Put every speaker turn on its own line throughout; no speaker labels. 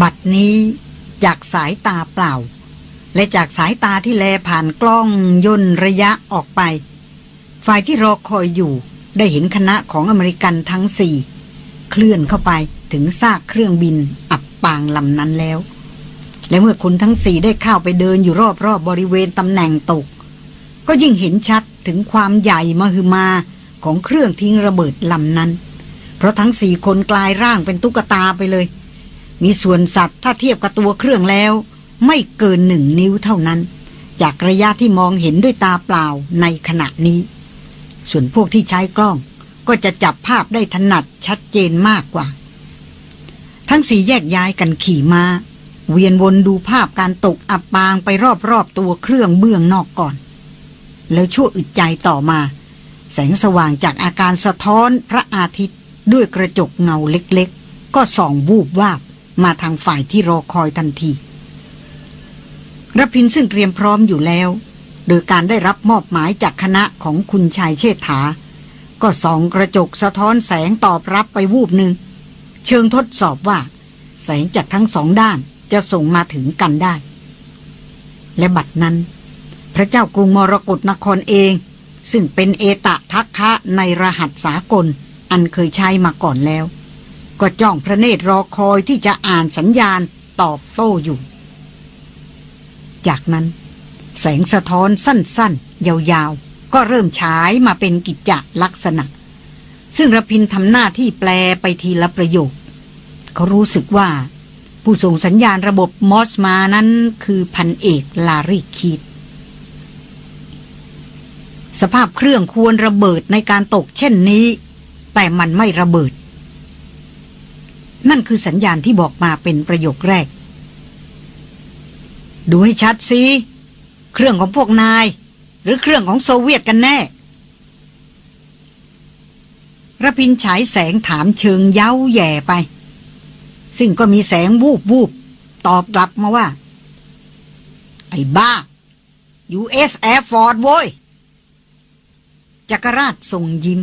บัดนี้จากสายตาเปล่า และจากสายตาที่แลผ่านกล้องย่นระยะออกไป ฝ่ายที่รอคอยอยู่ได้เห็นคณะของอเมริกันทั้งสี่เคลื่อนเข้าไปถึงซากเครื่องบินอับปางลำนั้นแล้ว และเมื่อคนทั้งสี่ได้เข้าไปเดินอยู่รอบๆบบริเวณตำแหน่งตก ก็ยิ่งเห็นชัดถึงความใหญ่มหึมาของเครื่องทิ้งระเบิดลำนั้น เพราะทั้งสี่คนกลายร่างเป็นตุ๊กตาไปเลย มีส่วนสัตว์ถ้าเทียบกับตัวเครื่องแล้ว ไม่เกินหนึ่งนิ้วเท่านั้น จากระยะที่มองเห็นด้วยตาเปล่าในขณะนี้ ส่วนพวกที่ใช้กล้อง ก็จะจับภาพได้ถนัดชัดเจนมากกว่า ทั้งสี่แยกย้ายกันขี่มาเวียนวนดูภาพการตกอับปางไปรอบๆตัวเครื่องเบื้องนอกก่อน แล้วชั่วอึดใจต่อมา แสงสว่างจากอาการสะท้อนพระอาทิตย์ด้วยกระจกเงาเล็กๆ ก็ส่องวูบวาบ มาทางฝ่ายที่รอคอยทันทีรพินซึ่งเตรียมพร้อมอยู่แล้ว โดยการได้รับมอบหมายจากคณะของคุณชายเชษฐา ก็ส่องกระจกสะท้อนแสงตอบรับไปวูบหนึ่ง เชิงทดสอบว่า แสงจากทั้งสองด้านจะส่งมาถึงกันได้ และบัดนั้น พระเจ้ากรุงมรกรนครเอง ซึ่งเป็นเอตะทักคะในรหัสสากลอันเคยใช้มาก่อนแล้ว ก็จ้องพระเนตรรอคอยที่จะอ่านสัญญาณตอบโต้อยู่ จากนั้นแสงสะท้อนสั้นๆ ยาวๆ ก็เริ่มฉายมาเป็นกิจจลักษณะ ซึ่งระพินทำหน้าที่แปลไปทีละประโยค เขารู้สึกว่า ผู้ส่งสัญญาณระบบมอสมานั้นคือพันเอกลาริคีดสภาพเครื่องควรระเบิดในการตกเช่นนี้ แต่มันไม่ระเบิด นั่นคือสัญญาณที่บอกมาเป็นประโยคแรก ดูให้ชัดสิ เครื่องของพวกนาย หรือเครื่องของโซเวียตกันแน่ระพินฉายแสงถามเชิงเย้าแย่ไป ซึ่งก็มีแสงวูบวูบตอบกลับมาว่า ไอ้บ้า US Air Force โว้ยจักรราชทรงยิ้ม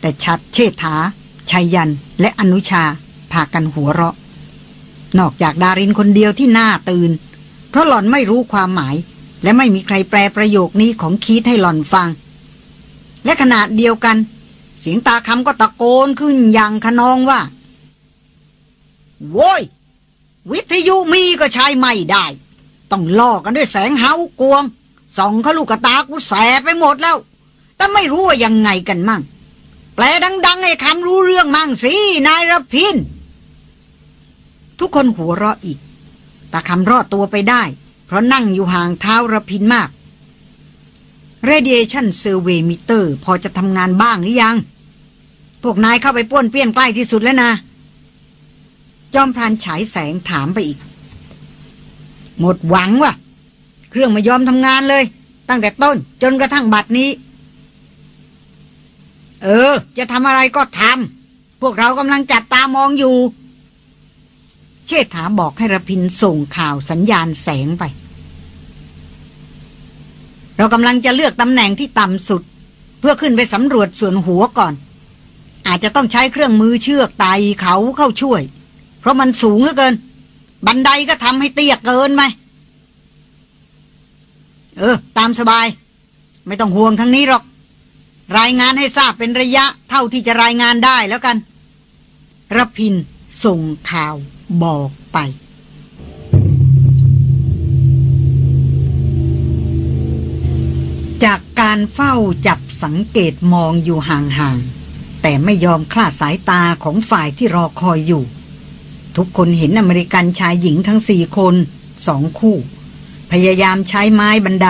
แต่ชัดเชษฐาชัยยันและอนุชา พากันหัวเราะ นอกจากดารินคนเดียวที่หน้าตื่น เพราะหล่อนไม่รู้ความหมาย และไม่มีใครแปลประโยคนี้ของคีดให้หล่อนฟัง และขณะเดียวกัน เสียงตาคำก็ตะโกนขึ้นอย่างขนองว่าโว้ยวิทยุมีก็ใช้ไม่ได้ ต้องล่อกันด้วยแสงเฮากวงส่องเขาลูกตากูแสบไปหมดแล้ว แต่ไม่รู้ว่ายังไงกันมั่ง แปลดังๆให้คำรู้เรื่องมั่งสินายรพิน ทุกคนหัวเราะอีกตาคำรอดตัวไปได้ เพราะนั่งอยู่ห่างเท้าระพินมาก Radiation Survey Meter พอจะทำงานบ้างหรือยัง พวกนายเข้าไปป้วนเปี้ยนใกล้ที่สุดแล้วนะ จอมพรานฉายแสงถามไปอีก หมดหวังวะเครื่องไม่ยอมทำงานเลย ตั้งแต่ต้นจนกระทั่งบัดนี้ เออ จะทำอะไรก็ทำพวกเรากำลังจัดตามองอยู่ เชษฐาบอกให้ระพินส่งข่าวสัญญาณแสงไป เรากำลังจะเลือกตำแหน่งที่ต่ำสุด เพื่อขึ้นไปสำรวจส่วนหัวก่อน อาจจะต้องใช้เครื่องมือเชือกไต่เขาเข้าช่วย เพราะมันสูงเหลือเกิน บันไดก็ทำให้เตี้ยเกินไหมเออ ตามสบาย ไม่ต้องห่วงทั้งนี้หรอก รายงานให้ทราบเป็นระยะเท่าที่จะรายงานได้แล้วกันรพิน ส่งข่าวบอกไป จากการเฝ้าจับสังเกตมองอยู่ห่างๆ แต่ไม่ยอมคลาดสายตาของฝ่ายที่รอคอยอยู่ ทุกคนเห็นอเมริกันชายหญิงทั้งสี่คนสองคู่ พยายามใช้ไม้บันได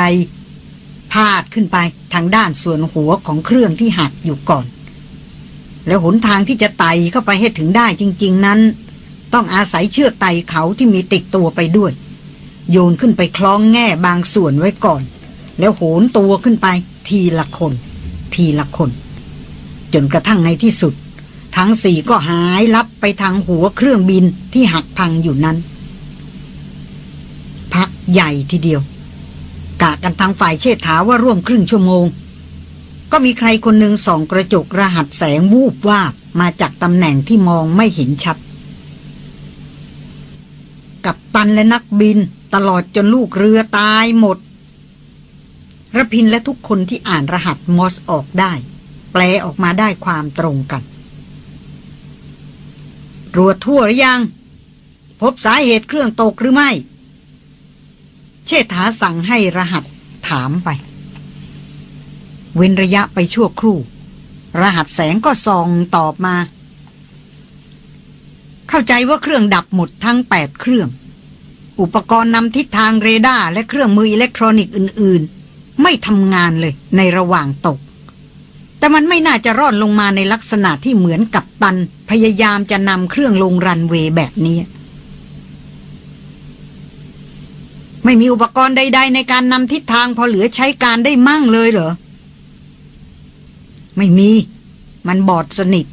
พาดขึ้นไปทางด้านส่วนหัวของเครื่องที่หักอยู่ก่อน แล้วหนทางที่จะไต่เข้าไปให้ถึงได้จริง ๆ นั้น ต้องอาศัยเชือกไต่เขาที่มีติดตัวไปด้วย โยนขึ้นไปคล้องแง่บางส่วนไว้ก่อน แล้วโหนตัวขึ้นไป ทีละคน ทีละคน จนกระทั่งในที่สุด ทั้งสี่ก็หายลับไปทางหัวเครื่องบินที่หักพังอยู่นั้น พักใหญ่ทีเดียวกะกันทางฝ่ายเชษฐาว่าร่วมครึ่งชั่วโมง ก็มีใครคนหนึ่งส่องกระจกรหัสแสงวูบวาบมาจากตำแหน่งที่มองไม่เห็นชัด กับตันและนักบินตลอดจนลูกเรือตายหมดระพินและทุกคนที่อ่านรหัสมอสออกได้ แปลออกมาได้ความตรงกันตรวจทั่วหรือยัง พบสาเหตุเครื่องตกหรือไม่ เชษฐาสั่งให้รหัสถามไป เว้นระยะไปชั่วครู่ รหัสแสงก็ส่องตอบมา เข้าใจว่าเครื่องดับหมดทั้งแปดเครื่อง อุปกรณ์นำทิศทางเรดาร์และเครื่องมืออิเล็กทรอนิกส์อื่น ๆ ไม่ทำงานเลยในระหว่างตก แต่มันไม่น่าจะรอดลงมาในลักษณะที่เหมือนกัปตัน พยายามจะนำเครื่องลงรันเวย์แบบนี้ไม่มีอุปกรณ์ใด ๆ ในการนำทิศทางพอเหลือใช้การได้มั่งเลยเหรอ ไม่มี มันบอดสนิท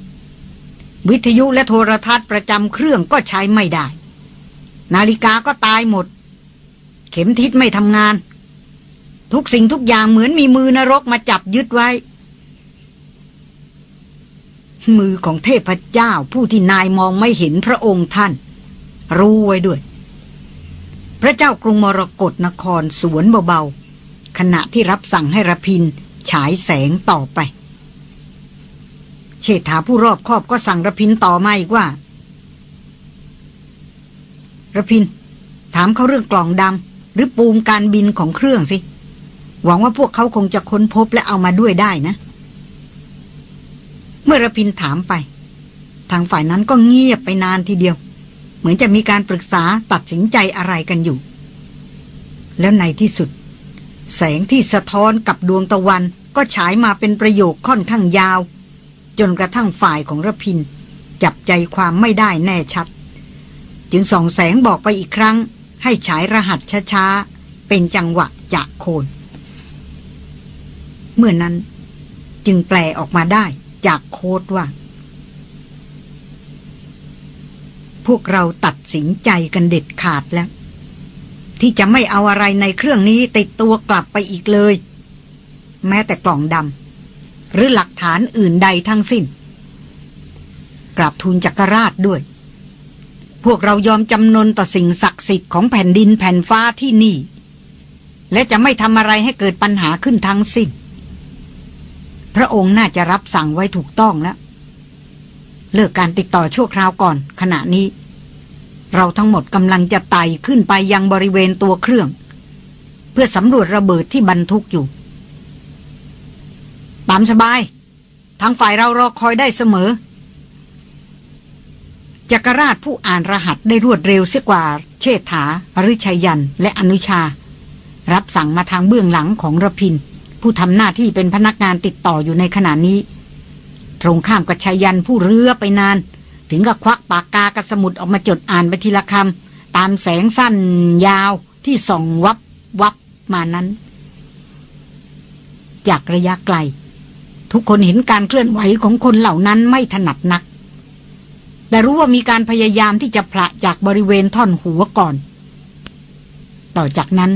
วิทยุและโทรทัศน์ประจำเครื่องก็ใช้ไม่ได้ นาฬิกาก็ตายหมด เข็มทิศไม่ทำงาน ทุกสิ่งทุกอย่างเหมือนมีมือนรกมาจับยึดไว้ มือของเทพเจ้าผู้ที่นายมองไม่เห็นพระองค์ท่าน รู้ไว้ด้วย พระเจ้ากรุงมรกรนครสวนเบาๆขณะที่รับสั่งให้ระพินฉายแสงต่อไป เชษฐาผู้รอบคอบก็สั่งระพินต่อมาอีกว่าระพิน ถามเขาเรื่องกล่องดำหรือปูมการบินของเครื่องสิ หวังว่าพวกเขาคงจะค้นพบและเอามาด้วยได้นะ เมื่อระพินถามไป ทางฝ่ายนั้นก็เงียบไปนานทีเดียว เหมือนจะมีการปรึกษาตัดสินใจอะไรกันอยู่ แล้วในที่สุด แสงที่สะท้อนกับดวงตะวันก็ฉายมาเป็นประโยคค่อนข้างยาว จนกระทั่งฝ่ายของระพิน จับใจความไม่ได้แน่ชัด จึงส่องแสงบอกไปอีกครั้ง ให้ฉายรหัสช้าๆ เป็นจังหวะจากโคน เมื่อนั้นจึงแปลออกมาได้จากโคดว่า พวกเราตัดสินใจกันเด็ดขาดแล้ว ที่จะไม่เอาอะไรในเครื่องนี้ติดตัวกลับไปอีกเลย แม้แต่กล่องดำ หรือหลักฐานอื่นใดทั้งสิ้น กราบทูลจักรราชด้วย พวกเรายอมจำนนต่อสิ่งศักดิ์สิทธิ์ของแผ่นดินแผ่นฟ้าที่นี่ และจะไม่ทำอะไรให้เกิดปัญหาขึ้นทั้งสิ้น พระองค์น่าจะรับสั่งไว้ถูกต้องแล้ว เลิกการติดต่อชั่วคราวก่อน ขณะนี้ เราทั้งหมดกำลังจะไต่ขึ้นไปยังบริเวณตัวเครื่อง เพื่อสำรวจระเบิดที่บรรทุกอยู่ ตามสบาย ทางฝ่ายเรารอคอยได้เสมอ จักรราชผู้อ่านรหัสได้รวดเร็วเสียกว่า เชษฐาฤชัยยันและอนุชา รับสั่งมาทางเบื้องหลังของระพิน ผู้ทำหน้าที่เป็นพนักงานติดต่ออยู่ในขณะนี้ ตรงข้ามกับชายันผู้เรือไปนาน ถึงกับควักปากกากระสมุดออกมาจดอ่านไปทีละคำตามแสงสั้นยาวที่ส่องวับวับมานั้น จากระยะไกล ทุกคนเห็นการเคลื่อนไหวของคนเหล่านั้นไม่ถนัดนัก แต่รู้ว่ามีการพยายามที่จะผละจากบริเวณท่อนหัวก่อน ต่อจากนั้น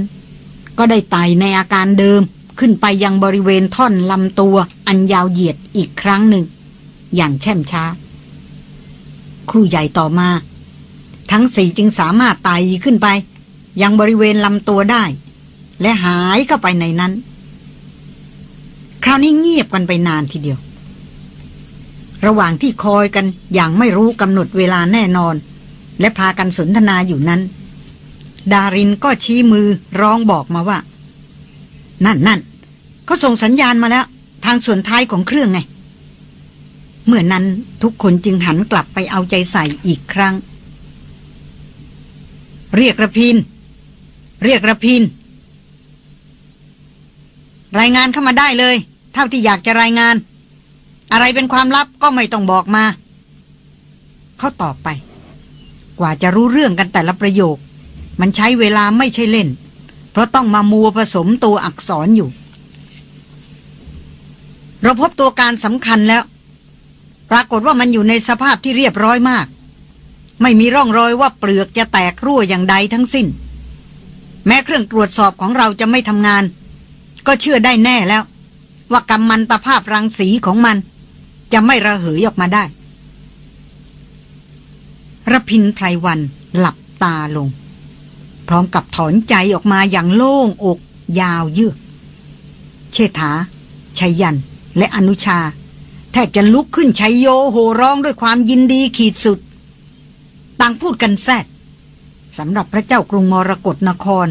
ก็ได้ไต่ในอาการเดิมขึ้นไปยังบริเวณท่อนลำตัวอันยาวเหยียดอีกครั้งหนึ่ง อย่างแช่มช้า ครูใหญ่ต่อมา ทั้งสี่จึงสามารถไต่ขึ้นไป ยังบริเวณลำตัวได้ และหายเข้าไปในนั้น คราวนี้เงียบกันไปนานทีเดียว ระหว่างที่คอยกันอย่างไม่รู้กำหนดเวลาแน่นอน และพากันสนทนาอยู่นั้น ดารินก็ชี้มือร้องบอกมาว่า นั่นนั่นเขาส่งสัญญาณมาแล้ว ทางส่วนท้ายของเครื่องไง เมื่อนั้นทุกคนจึงหันกลับไปเอาใจใส่อีกครั้ง เรียกระพิน เรียกระพินรายงานเข้ามาได้เลย เท่าที่อยากจะรายงาน อะไรเป็นความลับก็ไม่ต้องบอกมา เขาตอบไป กว่าจะรู้เรื่องกันแต่ละประโยค มันใช้เวลาไม่ใช่เล่น เพราะต้องมามัวผสมตัวอักษรอยู่ เราพบตัวการสำคัญแล้ว ปรากฏว่ามันอยู่ในสภาพที่เรียบร้อยมาก ไม่มีร่องรอยว่าเปลือกจะแตกรั่วอย่างใดทั้งสิ้น แม้เครื่องตรวจสอบของเราจะไม่ทำงาน ก็เชื่อได้แน่แล้ว ว่ากำมันตภาพรังสีของมัน จะไม่ระเหยออกมาได้ระพินไพรวันหลับตาลง พร้อมกับถอนใจออกมาอย่างโล่งอก ยาวเยือกเชษฐาชัยยันและอนุชา แทบจะลุกขึ้นชัยโยโห่ร้องด้วยความยินดีขีดสุด ต่างพูดกันแซดสำหรับพระเจ้ากรุงมรกรนคร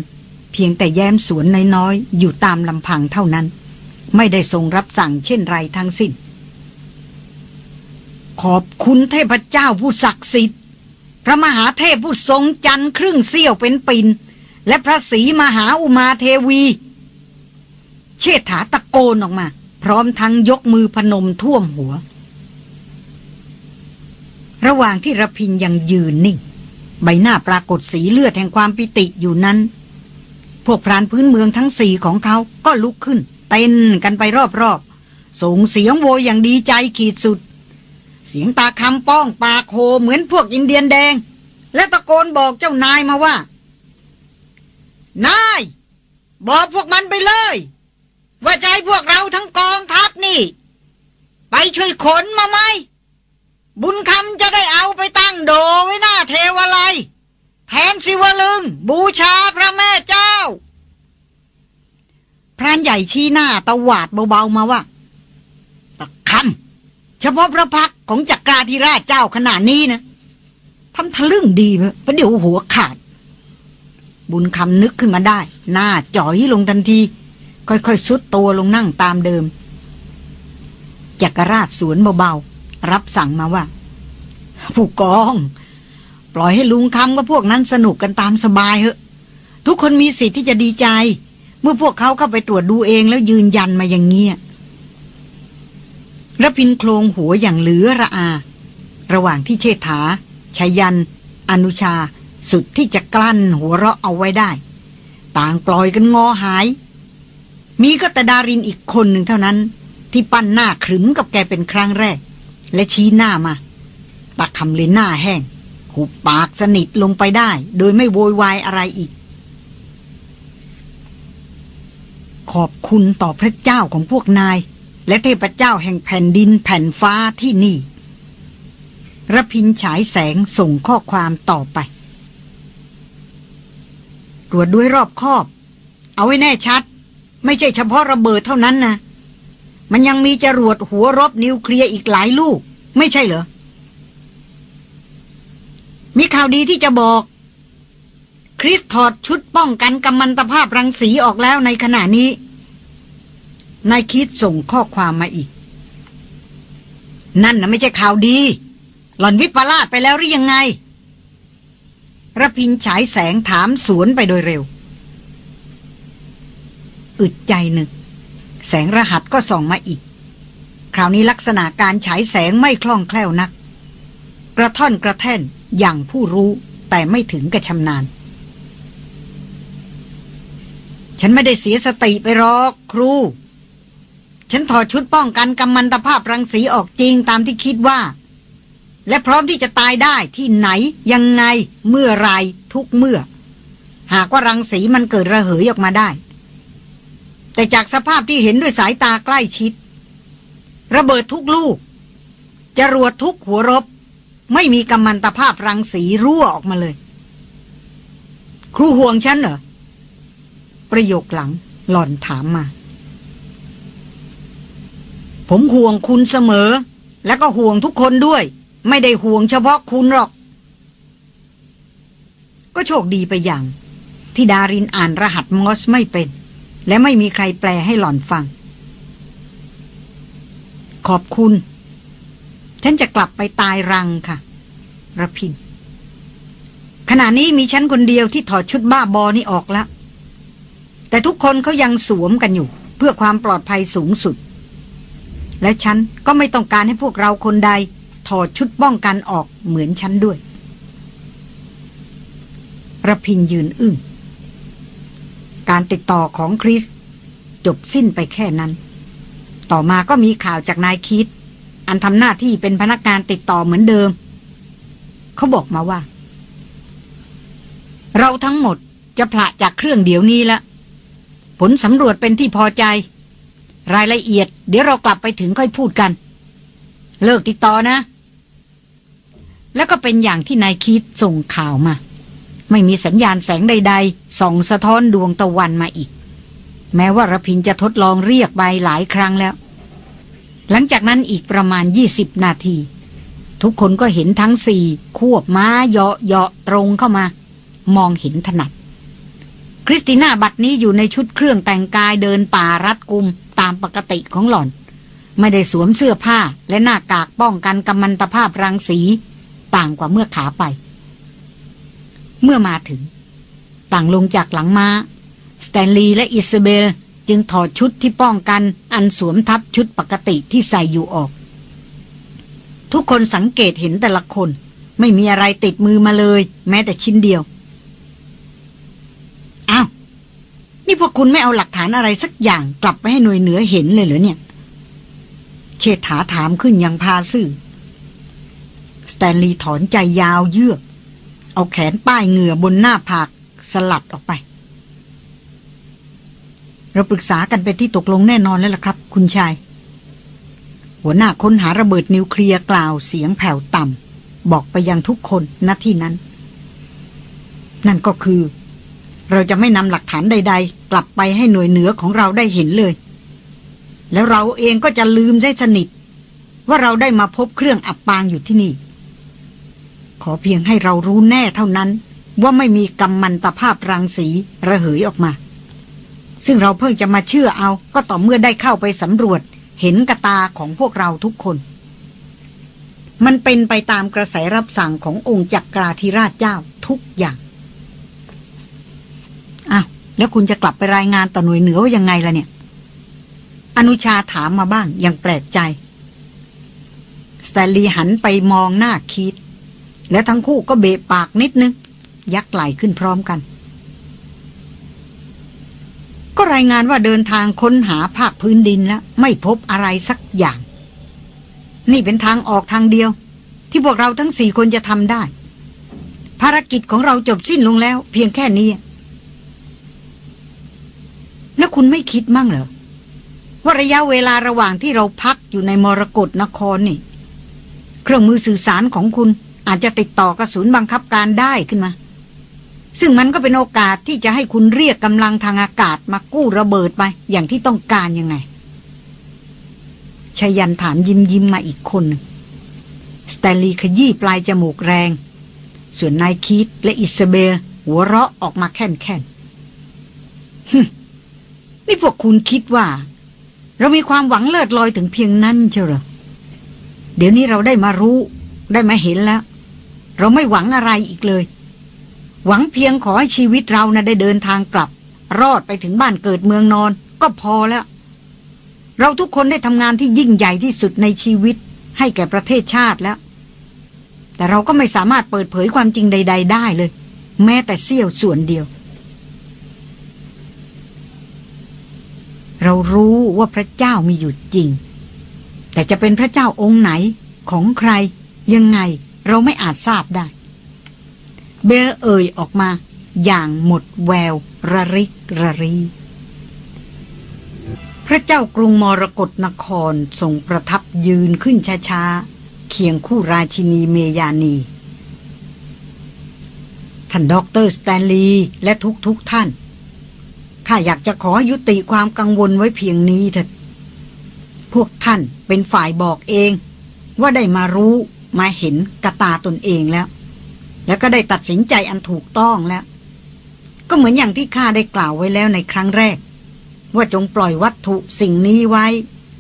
เพียงแต่แย้มสวนน้อยๆ อยู่ตามลำพังเท่านั้น ไม่ได้ทรงรับสั่งเช่นไรทั้งสิ้น ขอบคุณเทพเจ้าผู้ศักดิ์สิทธิ์ พระมหาเทพผู้ทรงจันทร์ครึ่งเสี้ยวเป็นปินและพระศรีมหาอุมาเทวี เชษฐาตะโกนออกมา พร้อมทั้งยกมือพนมท่วมหัว ระหว่างที่ระพินยังยืนนิ่ง ใบหน้าปรากฏสีเลือดแห่งความปิติอยู่นั้น พวกพรานพื้นเมืองทั้งสี่ของเขาก็ลุกขึ้น เต้นกันไปรอบๆ ส่งเสียงโวยอย่างดีใจขีดสุด เสียงตาคำป้องปากโหเหมือนพวกอินเดียนแดง และตะโกนบอกเจ้านายมาว่า นาย บอกพวกมันไปเลย ว่าจะให้พวกเราทั้งกองทัพนี่ ไปช่วยขนมาไหม บุญคำจะได้เอาไปตั้งโดไว้หน้าเทวาลัยแทนสิวลึง บูชาพระแม่เจ้า พรานใหญ่ชี้หน้าตะหวาดเบาๆมาว่าตะคำเฉพาะพระพักของจักราธิราชเจ้าขนาดนี้นะทำทะลึ่งดีเพราะเดี๋ยวหัวขาด บุญคำนึกขึ้นมาได้ หน้าจ่อยลงทันที ค่อยๆซุดตัวลงนั่งตามเดิม จักรราชสวนเบาๆ รับสั่งมาว่า ผู้กอง ปล่อยให้ลุงคำกับพวกนั้นสนุกกันตามสบายเหอะ ทุกคนมีสิทธิ์ที่จะดีใจ เมื่อพวกเขาเข้าไปตรวจดูเองแล้วยืนยันมาอย่างเงี้ยระพินโคลงหัวอย่างเหลือระอา ระหว่างที่เชษฐาชายัน อนุชา สุดที่จะกลั้นหัวเราะเอาไว้ได้ ต่างปล่อยกันงอหาย มีก็แต่ดารินอีกคนหนึ่งเท่านั้น ที่ปั้นหน้าขรึมกับแกเป็นครั้งแรก และชี้หน้ามาตักคำเลนหน้าแห้ง หุบปากสนิทลงไปได้ โดยไม่โวยวายอะไรอีก ขอบคุณต่อพระเจ้าของพวกนาย และเทพเจ้าแห่งแผ่นดินแผ่นฟ้าที่นี่ระพินฉายแสงส่งข้อความต่อไปตรวจด้วยรอบคอบ เอาไว้แน่ชัด ไม่ใช่เฉพาะระเบิดเท่านั้นนะ มันยังมีจรวดหัวรบนิวเคลียร์อีกหลายลูก ไม่ใช่เหรอ มีข่าวดีที่จะบอก คริสถอดชุดป้องกันกัมมันตภาพรังสีออกแล้วในขณะนี้ นายคิดส่งข้อความมาอีก นั่นนะไม่ใช่ข่าวดี หล่อนวิปลาสไปแล้วหรือยังไงระพินฉายแสงถามสวนไปโดยเร็ว อึดใจหนึ่ง แสงรหัสก็ส่องมาอีก คราวนี้ลักษณะการฉายแสงไม่คล่องแคล่วนัก กระท่อนกระแท่นอย่างผู้รู้แต่ไม่ถึงกระชำนาญ ฉันไม่ได้เสียสติไปหรอกครู ฉันถอดชุดป้องกันกำมันตภาพรังสีออกจริงตามที่คิดว่า และพร้อมที่จะตายได้ที่ไหนยังไงเมื่อไรทุกเมื่อ หากว่ารังสีมันเกิดระเหยออกมาได้ แต่จากสภาพที่เห็นด้วยสายตาใกล้ชิด ระเบิดทุกลูกจรวดทุกหัวรบ ไม่มีกัมมันตภาพรังสีรั่วออกมาเลย ครูห่วงฉันเหรอ ประโยคหลังหล่อนถามมา ผมห่วงคุณเสมอ แล้วก็ห่วงทุกคนด้วย ไม่ได้ห่วงเฉพาะคุณหรอก ก็โชคดีไปอย่าง ที่ดารินอ่านรหัสมอสไม่เป็น และไม่มีใครแปลให้หล่อนฟัง ขอบคุณ ฉันจะกลับไปตายรังค่ะระพินขณะนี้มีฉันคนเดียวที่ถอดชุดบ้าบอนี่ออกแล้ว แต่ทุกคนเขายังสวมกันอยู่ เพื่อความปลอดภัยสูงสุด และฉันก็ไม่ต้องการให้พวกเราคนใด ถอดชุดป้องกันออกเหมือนฉันด้วยระพินยืนอึ้งการติดต่อของคริส จบสิ้นไปแค่นั้น ต่อมาก็มีข่าวจากนายคิด อันทำหน้าที่เป็นพนักงานติดต่อเหมือนเดิม เขาบอกมาว่า เราทั้งหมดจะผละจากเครื่องเดี๋ยวนี้ละ ผลสำรวจเป็นที่พอใจ รายละเอียด เดี๋ยวเรากลับไปถึงค่อยพูดกัน เลิกติดต่อนะ แล้วก็เป็นอย่างที่นายคิดส่งข่าวมา ไม่มีสัญญาณแสงใด ๆ ส่องสะท้อนดวงตะวันมาอีก แม้ว่าระพินจะทดลองเรียกไปหลายครั้งแล้ว หลังจากนั้นอีกประมาณ 20 นาที ทุกคนก็เห็นทั้งสี่ควบม้าเหาะเหาะตรงเข้ามา มองเห็นถนัด คริสติน่าบัดนี้อยู่ในชุดเครื่องแต่งกายเดินป่ารัดกุมตามปกติของหล่อน ไม่ได้สวมเสื้อผ้าและหน้ากากป้องกันกัมมันตภาพรังสี ต่างกว่าเมื่อขาไป เมื่อมาถึง ต่างลงจากหลังม้า สแตนลีย์และอิซาเบลจึงถอดชุดที่ป้องกันอันสวมทับชุดปกติที่ใส่อยู่ออก ทุกคนสังเกตเห็นแต่ละคน ไม่มีอะไรติดมือมาเลย แม้แต่ชิ้นเดียว อ้าว นี่พวกคุณไม่เอาหลักฐานอะไรสักอย่างกลับไปให้หน่วยเหนือเห็นเลยเหรอเนี่ย เชษฐาถามขึ้นยังพาซื่อสแตนลีย์ถอนใจยาวเยือก เอาแขนป้ายเหงื่อบนหน้าผากสลัดออกไป เราปรึกษากันเป็นที่ตกลงแน่นอนแล้วล่ะครับ คุณชาย หัวหน้าค้นหาระเบิดนิวเคลียร์กล่าวเสียงแผ่วต่ำบอกไปยังทุกคนณที่นั้น นั่นก็คือ เราจะไม่นำหลักฐานใด ๆ กลับไปให้หน่วยเหนือของเราได้เห็นเลย แล้วเราเองก็จะลืมได้สนิท ว่าเราได้มาพบเครื่องอับปางอยู่ที่นี่ ขอเพียงให้เรารู้แน่เท่านั้น ว่าไม่มีกำมันตภาพรังสีระเหยออกมา ซึ่งเราเพิ่งจะมาเชื่อเอา ก็ต่อเมื่อได้เข้าไปสำรวจ เห็นกระตาของพวกเราทุกคน มันเป็นไปตามกระแสรับสั่งขององค์จักราธิราชเจ้าทุกอย่าง อ้าวแล้วคุณจะกลับไปรายงานต่อหน่วยเหนือว่ายังไงล่ะเนี่ย อนุชาถามมาบ้างยังแปลกใจสแตลีหันไปมองหน้าคีดและทั้งคู่ก็เบะปากนิดนึง ยักไหลขึ้นพร้อมกัน ก็รายงานว่าเดินทางค้นหาภาคพื้นดินแล้ว ไม่พบอะไรสักอย่าง นี่เป็นทางออกทางเดียว ที่พวกเราทั้งสี่คนจะทำได้ ภารกิจของเราจบสิ้นลงแล้ว เพียงแค่นี้ แล้วคุณไม่คิดมั่งเหรอ ว่าระยะเวลาระหว่างที่เราพักอยู่ในมรกรนครนี่ เครื่องมือสื่อสารของคุณอาจจะติดต่อกระสุนย์บังคับการได้ขึ้นมา ซึ่งมันก็เป็นโอกาสที่จะให้คุณเรียกกำลังทางอากาศมากู้ระเบิดไปอย่างที่ต้องการยังไงชายันถามยิ้มยิ้มมาอีกคนสแตลีขยี้ปลายจมูกแรง ส่วนนายคีตและอิสเบลหัวเราะออกมาแค่นแค่น นี่พวกคุณคิดว่า เรามีความหวังเลิศลอยถึงเพียงนั้นเชียวหรอเดี๋ยวนี้เราได้มารู้ ได้มาเห็นแล้ว เราไม่หวังอะไรอีกเลย หวังเพียงขอให้ชีวิตเรานะ่ะได้เดินทางกลับ รอดไปถึงบ้านเกิดเมืองนอน ก็พอแล้ว เราทุกคนได้ทำงานที่ยิ่งใหญ่ที่สุดในชีวิต ให้แก่ประเทศชาติแล้ว แต่เราก็ไม่สามารถเปิดเผยความจริงใด ๆ ได้เลย แม้แต่เสี้ยวส่วนเดียว เรารู้ว่าพระเจ้ามีอยู่จริง แต่จะเป็นพระเจ้าองค์ไหนของใคร ยังไงเราไม่อาจทราบได้ เบลเอ่ยออกมา อย่างหมดแวว ระริกระรี พระเจ้ากรุงมรกรนครทรงประทับยืนขึ้นช้าๆ เคียงคู่ราชินีเมยานี ท่านด็อกเตอร์สแตนลีย์และทุกๆท่าน ข้าอยากจะขอยุติความกังวลไว้เพียงนี้เถิดพวกท่านเป็นฝ่ายบอกเอง ว่าได้มารู้มาเห็นกะตาตนเองแล้ว แล้วก็ได้ตัดสินใจอันถูกต้องแล้ว ก็เหมือนอย่างที่ข้าได้กล่าวไว้แล้วในครั้งแรก ว่าจงปล่อยวัตถุสิ่งนี้ไว้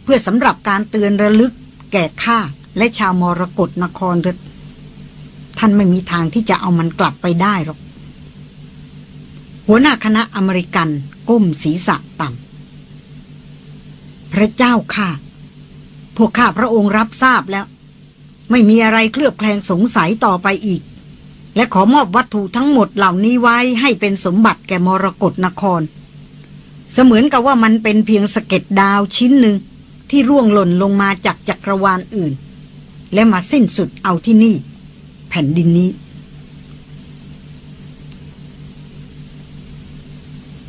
เพื่อสำหรับการเตือนระลึก แก่ข้าและชาวมรกรนครเถิดท่านไม่มีทางที่จะเอามันกลับไปได้หรอก หัวหน้าคณะอเมริกัน ก้มศีรษะต่ำ พระเจ้าค่ะ พวกข้าพระองค์รับทราบแล้ว ไม่มีอะไรเคลือบแคลงสงสัยต่อไปอีก และขอมอบวัตถุทั้งหมดเหล่านี้ไว้ให้เป็นสมบัติแก่มรกรนคร เสมือนกับว่ามันเป็นเพียงสะเก็ดดาวชิ้นหนึ่งที่ร่วงหล่นลงมาจากจักรวาลอื่น และมาสิ้นสุดเอาที่นี่ แผ่นดินนี้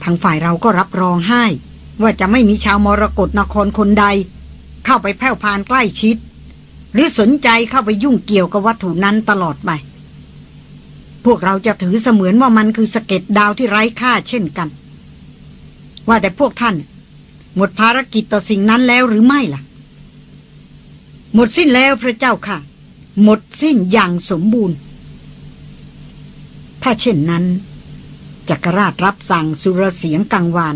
างฝ่ายเราก็รับรองให้ ว่าจะไม่มีชาวมรกรนครคนใด เข้าไปแผ่วพานใกล้ชิด หรือสนใจเข้าไปยุ่งเกี่ยวกับวัตถุนั้นตลอดไป พวกเราจะถือเสมือนว่ามันคือสะเก็ดดาวที่ไร้ค่าเช่นกัน ว่าแต่พวกท่าน หมดภารกิจต่อสิ่งนั้นแล้วหรือไม่ล่ะ หมดสิ้นแล้วพระเจ้าค่ะ หมดสิ้นอย่างสมบูรณ์ ถ้าเช่นนั้น จักรราชรับสั่งสุรเสียงกังวาน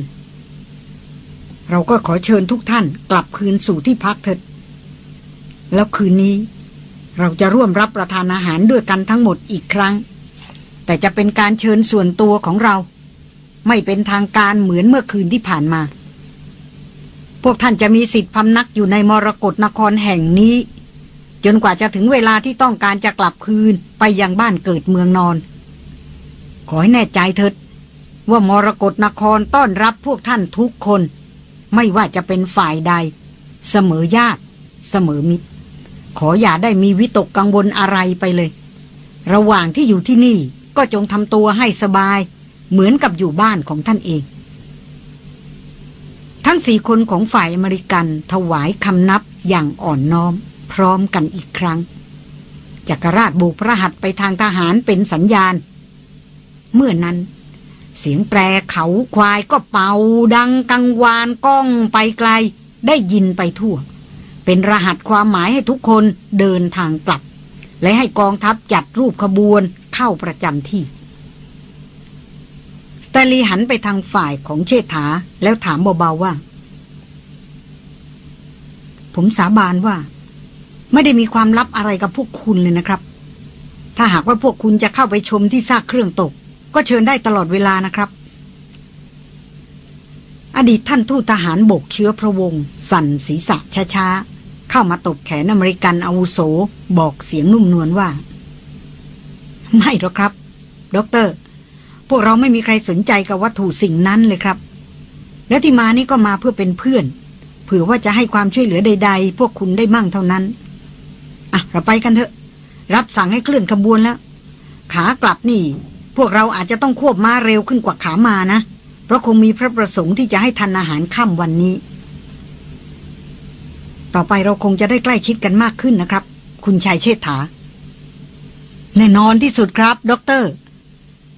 เราก็ขอเชิญทุกท่านกลับคืนสู่ที่พักเถิด แล้วคืนนี้ เราจะร่วมรับประทานอาหารด้วยกันทั้งหมดอีกครั้ง แต่จะเป็นการเชิญส่วนตัวของเรา ไม่เป็นทางการเหมือนเมื่อคืนที่ผ่านมา พวกท่านจะมีสิทธิ์พำนักอยู่ในมรกรนครแห่งนี้ จนกว่าจะถึงเวลาที่ต้องการจะกลับคืนไปยังบ้านเกิดเมืองนอนขอให้แน่ใจเถิด ว่ามรกรนครต้อนรับพวกท่านทุกคน ไม่ว่าจะเป็นฝ่ายใด เสมอญาติ เสมอมิตร ขออย่าได้มีวิตกกังวลอะไรไปเลย ระหว่างที่อยู่ที่นี่ก็จงทำตัวให้สบาย เหมือนกับอยู่บ้านของท่านเอง ทั้งสี่คนของฝ่ายอเมริกันถวายคำนับอย่างอ่อนน้อม พร้อมกันอีกครั้งจักรราชบุกพระหัตไปทางทหารเป็นสัญญาณ เมื่อนั้น เสียงแปรเขาควายก็เป่าดังกังวานก้องไปไกล ได้ยินไปทั่ว เป็นรหัสความหมายให้ทุกคนเดินทางกลับ และให้กองทัพจัดรูปขบวนเข้าประจำที่สเตลีหันไปทางฝ่ายของเชษฐาแล้วถามเบาๆว่า ผมสาบานว่า ไม่ได้มีความลับอะไรกับพวกคุณเลยนะครับ ถ้าหากว่าพวกคุณจะเข้าไปชมที่ซากเครื่องตก ก็เชิญได้ตลอดเวลานะครับ อดีตท่านทูตทหารบกเชื้อพระวงศ์สั่นศีรษะช้าๆ เข้ามาตบแขนอเมริกันอาวุโส บอกเสียงนุ่มนวลว่า ไม่หรอกครับ ด็อกเตอร์ พวกเราไม่มีใครสนใจกับวัตถุสิ่งนั้นเลยครับ แล้วที่มานี่ก็มาเพื่อเป็นเพื่อนเผื่อว่าจะให้ความช่วยเหลือใด ๆ พวกคุณได้มั่งเท่านั้น อะ เราไปกันเถอะ รับสั่งให้เคลื่อนขบวนแล้ว ขากลับนี่ พวกเราอาจจะต้องควบม้าเร็วขึ้นกว่าขามานะ เพราะคงมีพระประสงค์ที่จะให้ทันอาหารค่ำวันนี้ ต่อไปเราคงจะได้ใกล้ชิดกันมากขึ้นนะครับ คุณชายเชษฐา แน่นอนที่สุดครับด็อกเตอร์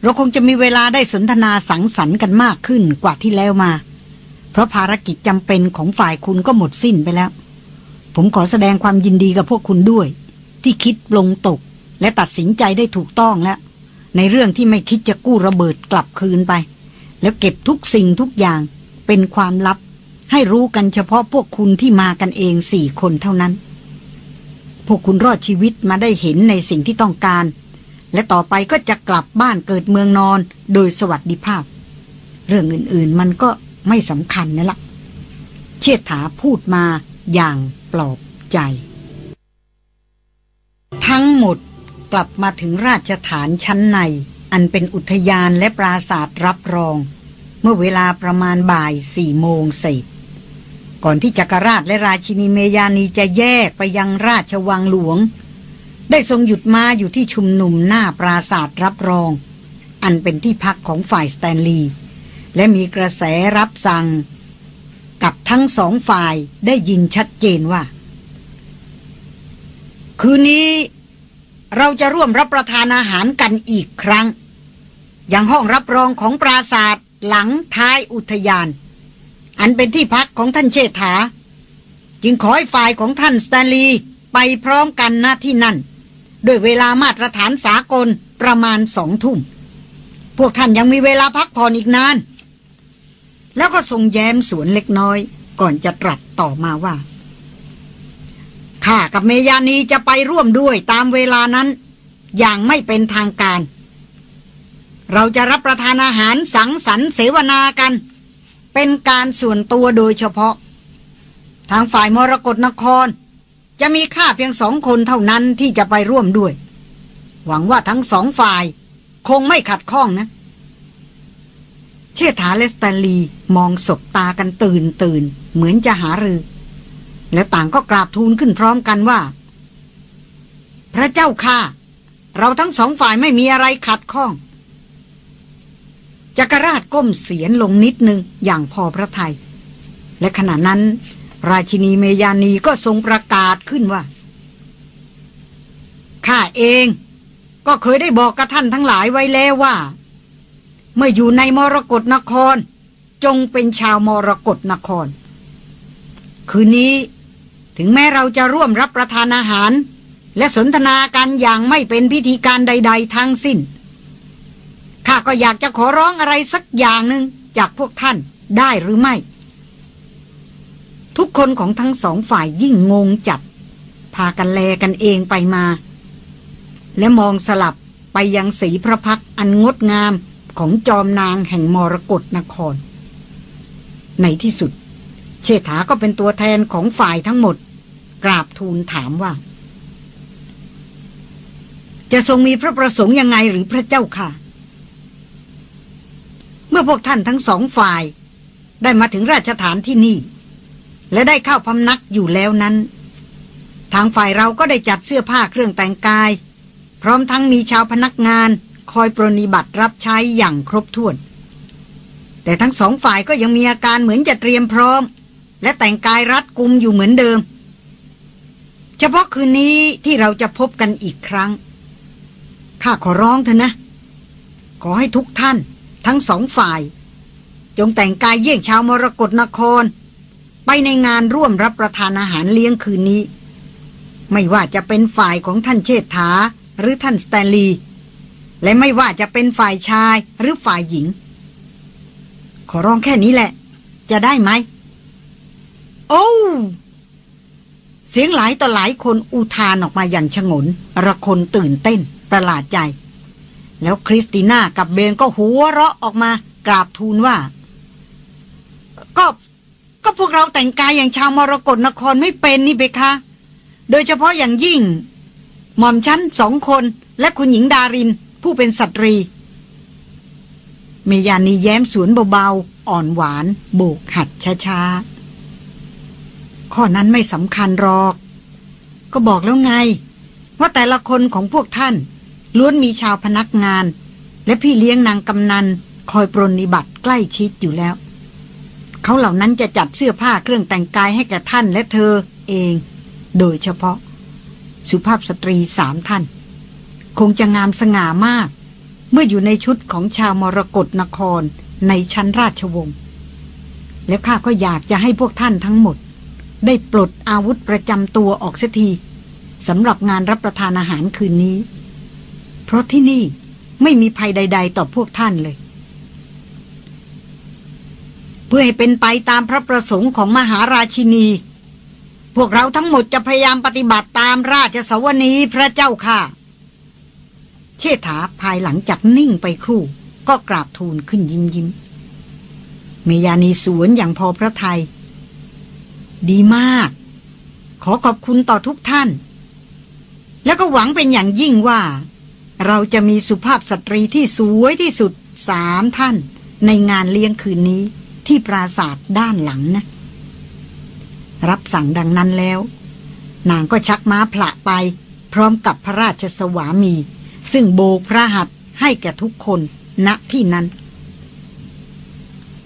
เราคงจะมีเวลาได้สนทนาสังสรรค์กันมากขึ้นกว่าที่แล้วมา เพราะภารกิจจำเป็นของฝ่ายคุณก็หมดสิ้นไปแล้ว ผมขอแสดงความยินดีกับพวกคุณด้วย ที่คิดลงตกและตัดสินใจได้ถูกต้องแล้ว ในเรื่องที่ไม่คิดจะกู้ระเบิดกลับคืนไป แล้วเก็บทุกสิ่งทุกอย่างเป็นความลับ ให้รู้กันเฉพาะพวกคุณที่มากันเองสี่คนเท่านั้น พวกคุณรอดชีวิตมาได้เห็นในสิ่งที่ต้องการ และต่อไปก็จะกลับบ้านเกิดเมืองนอน โดยสวัสดิภาพ เรื่องอื่นๆมันก็ไม่สำคัญนะละ่ะเชิดถาพูดมาอย่างปลอบใจ ทั้งหมด กลับมาถึงราชฐานชั้นใน อันเป็นอุทยานและปราศาสตร์รับรอง เมื่อเวลาประมาณบ่ายสี่โมงเศษก่อนที่จักรราชและราชินีเมยานีจะแยกไปยังราชวังหลวง ได้ทรงหยุดมาอยู่ที่ชุมนุมหน้าปราศาสตร์รับรอง อันเป็นที่พักของฝ่ายสแตนลีย์และมีกระแสรับสั่ง กับทั้งสองฝ่ายได้ยินชัดเจนว่า คืนนี้ เราจะร่วมรับประทานอาหารกันอีกครั้ง อย่างห้องรับรองของปราศาสตร์หลังท้ายอุทยาน อันเป็นที่พักของท่านเชษฐา จึงขอให้ฝ่ายของท่านสแตนลีย์ไปพร้อมกันณที่นั่น ด้วยเวลามาตรฐานสากลประมาณสองทุ่ม พวกท่านยังมีเวลาพักผ่อนอีกนาน แล้วก็ทรงแย้มสวนเล็กน้อย ก่อนจะตรัสต่อมาว่า ข้ากับเมยานีจะไปร่วมด้วยตามเวลานั้น อย่างไม่เป็นทางการ เราจะรับประทานอาหารสังสรรค์เสวนากัน เป็นการส่วนตัวโดยเฉพาะ ทางฝ่ายมรกรนคร จะมีข้าเพียงสองคนเท่านั้นที่จะไปร่วมด้วย หวังว่าทั้งสองฝ่ายคงไม่ขัดข้องนะ เชษฐาและสตนลีมองศบตากันตื่นตื่นเหมือนจะหารือ แล้วต่างก็กราบทูลขึ้นพร้อมกันว่า พระเจ้าค่ะ เราทั้งสองฝ่ายไม่มีอะไรขัดข้องจักรราชก้มเสียนลงนิดนึงอย่างพอพระทยัยและขณะนั้น ราชินีเมยานีก็ทรงประกาศขึ้นว่า ข้าเองก็เคยได้บอกกับท่านทั้งหลายไว้แล้วว่า เมื่ออยู่ในมรกรนคร จงเป็นชาวมรกรนคร คืนนี้ ถึงแม้เราจะร่วมรับประทานอาหาร และสนทนากันอย่างไม่เป็นพิธีการใด ๆ ทั้งสิ้น ข้าก็อยากจะขอร้องอะไรสักอย่างหนึ่งจากพวกท่านได้หรือไม่ ทุกคนของทั้งสองฝ่ายยิ่งงงจัด พากันแลกันเองไปมา และมองสลับไปยังสีพระพักอันงดงามของจอมนางแห่งมรกรนคร ในที่สุด เชษฐาก็เป็นตัวแทนของฝ่ายทั้งหมด กราบทูลถามว่า จะทรงมีพระประสงค์ยังไงหรือพระเจ้าค่ะ เมื่อพวกท่านทั้งสองฝ่าย ได้มาถึงราชฐานที่นี่ และได้เข้าพำนักอยู่แล้วนั้น ทางฝ่ายเราก็ได้จัดเสื้อผ้าเครื่องแต่งกาย พร้อมทั้งมีชาวพนักงานคอยปรนิบัติรับใช้อย่างครบถ้วน แต่ทั้งสองฝ่ายก็ยังมีอาการเหมือนจะเตรียมพร้อม และแต่งกายรัดกุมอยู่เหมือนเดิม เฉพาะคืนนี้ที่เราจะพบกันอีกครั้ง ข้าขอร้องเถอะนะ ขอให้ทุกท่านทั้งสองฝ่าย จงแต่งกายเยี่ยงชาวมรกรนคร ไปในงานร่วมรับประทานอาหารเลี้ยงคืนนี้ ไม่ว่าจะเป็นฝ่ายของท่านเชษฐาหรือท่านสแตนลีย์และไม่ว่าจะเป็นฝ่ายชายหรือฝ่ายหญิง ขอร้องแค่นี้แหละ จะได้ไหม โอ้ เสียงหลายต่อหลายคนอุทานออกมาอย่างฉงน ระคนตื่นเต้น ประหลาดใจ แล้วคริสติน่ากับเบนก็หัวเราะออกมากราบทูลว่า ก็ก็พวกเราแต่งกายอย่างชาวมรกรนครไม่เป็นนี่เบคะ โดยเฉพาะอย่างยิ่ง หม่อมชั้นสองคนและคุณหญิงดาริน ผู้เป็นสตรี เมยานีแย้มสวนเบาๆ อ่อนหวาน โบกหัดช้าๆ ข้อนั้นไม่สำคัญหรอก ก็บอกแล้วไง ว่าแต่ละคนของพวกท่าน ล้วนมีชาวพนักงาน และพี่เลี้ยงนางกำนัน คอยปรนนิบัติใกล้ชิดอยู่แล้ว เขาเหล่านั้นจะจัดเสื้อผ้าเครื่องแต่งกายให้แก่ท่านและเธอเอง โดยเฉพาะ สุภาพสตรีสามท่าน คงจะงามสง่ามาก เมื่ออยู่ในชุดของชาวมรกรนครในชั้นราชวงศ์แล้วข้าก็อยากจะให้พวกท่านทั้งหมด ได้ปลดอาวุธประจำตัวออกเสียทีสำหรับงานรับประทานอาหารคืนนี้ เพราะที่นี่ไม่มีภัยใด ๆ ต่อพวกท่านเลย เพื่อให้เป็นไปตามพระประสงค์ของมหาราชินี พวกเราทั้งหมดจะพยายามปฏิบัติตามราชสวนีพระเจ้าค่ะ เชษฐาภายหลังจากนิ่งไปครู่ ก็กราบทูลขึ้นยิ้มยิ้มเมยานีสวนอย่างพอพระทยัย ดีมาก ขอขอบคุณต่อทุกท่าน แล้วก็หวังเป็นอย่างยิ่งว่า เราจะมีสุภาพสตรีที่สวยที่สุดสามท่าน ในงานเลี้ยงคืนนี้ที่ปราศาสตร์ด้านหลังนะ รับสั่งดังนั้นแล้ว นางก็ชักม้าผละไป พร้อมกับพระราชสวามี ซึ่งโบกพระหัตถ์ให้แก่ทุกคนณที่นั้น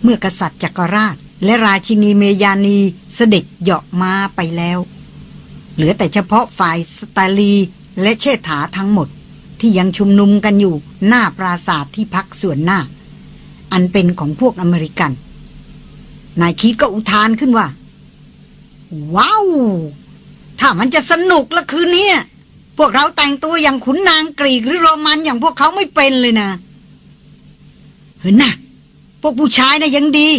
เมื่อกษัตริย์จักรราช และราชินีเมยานีเสด็จเหาะมาไปแล้ว เหลือแต่เฉพาะฝ่ายสตาลีและเชษฐาทั้งหมด ที่ยังชุมนุมกันอยู่หน้าปราสาทที่พักส่วนหน้า อันเป็นของพวกอเมริกัน นายคิดก็อุทานขึ้นว่า ว้าว ถ้ามันจะสนุกละคืนนี้พวกเราแต่งตัวอย่างขุนนางกรีกหรือโรมันอย่างพวกเขาไม่เป็นเลยนะเห็นนะพวกผู้ชายนะยังดี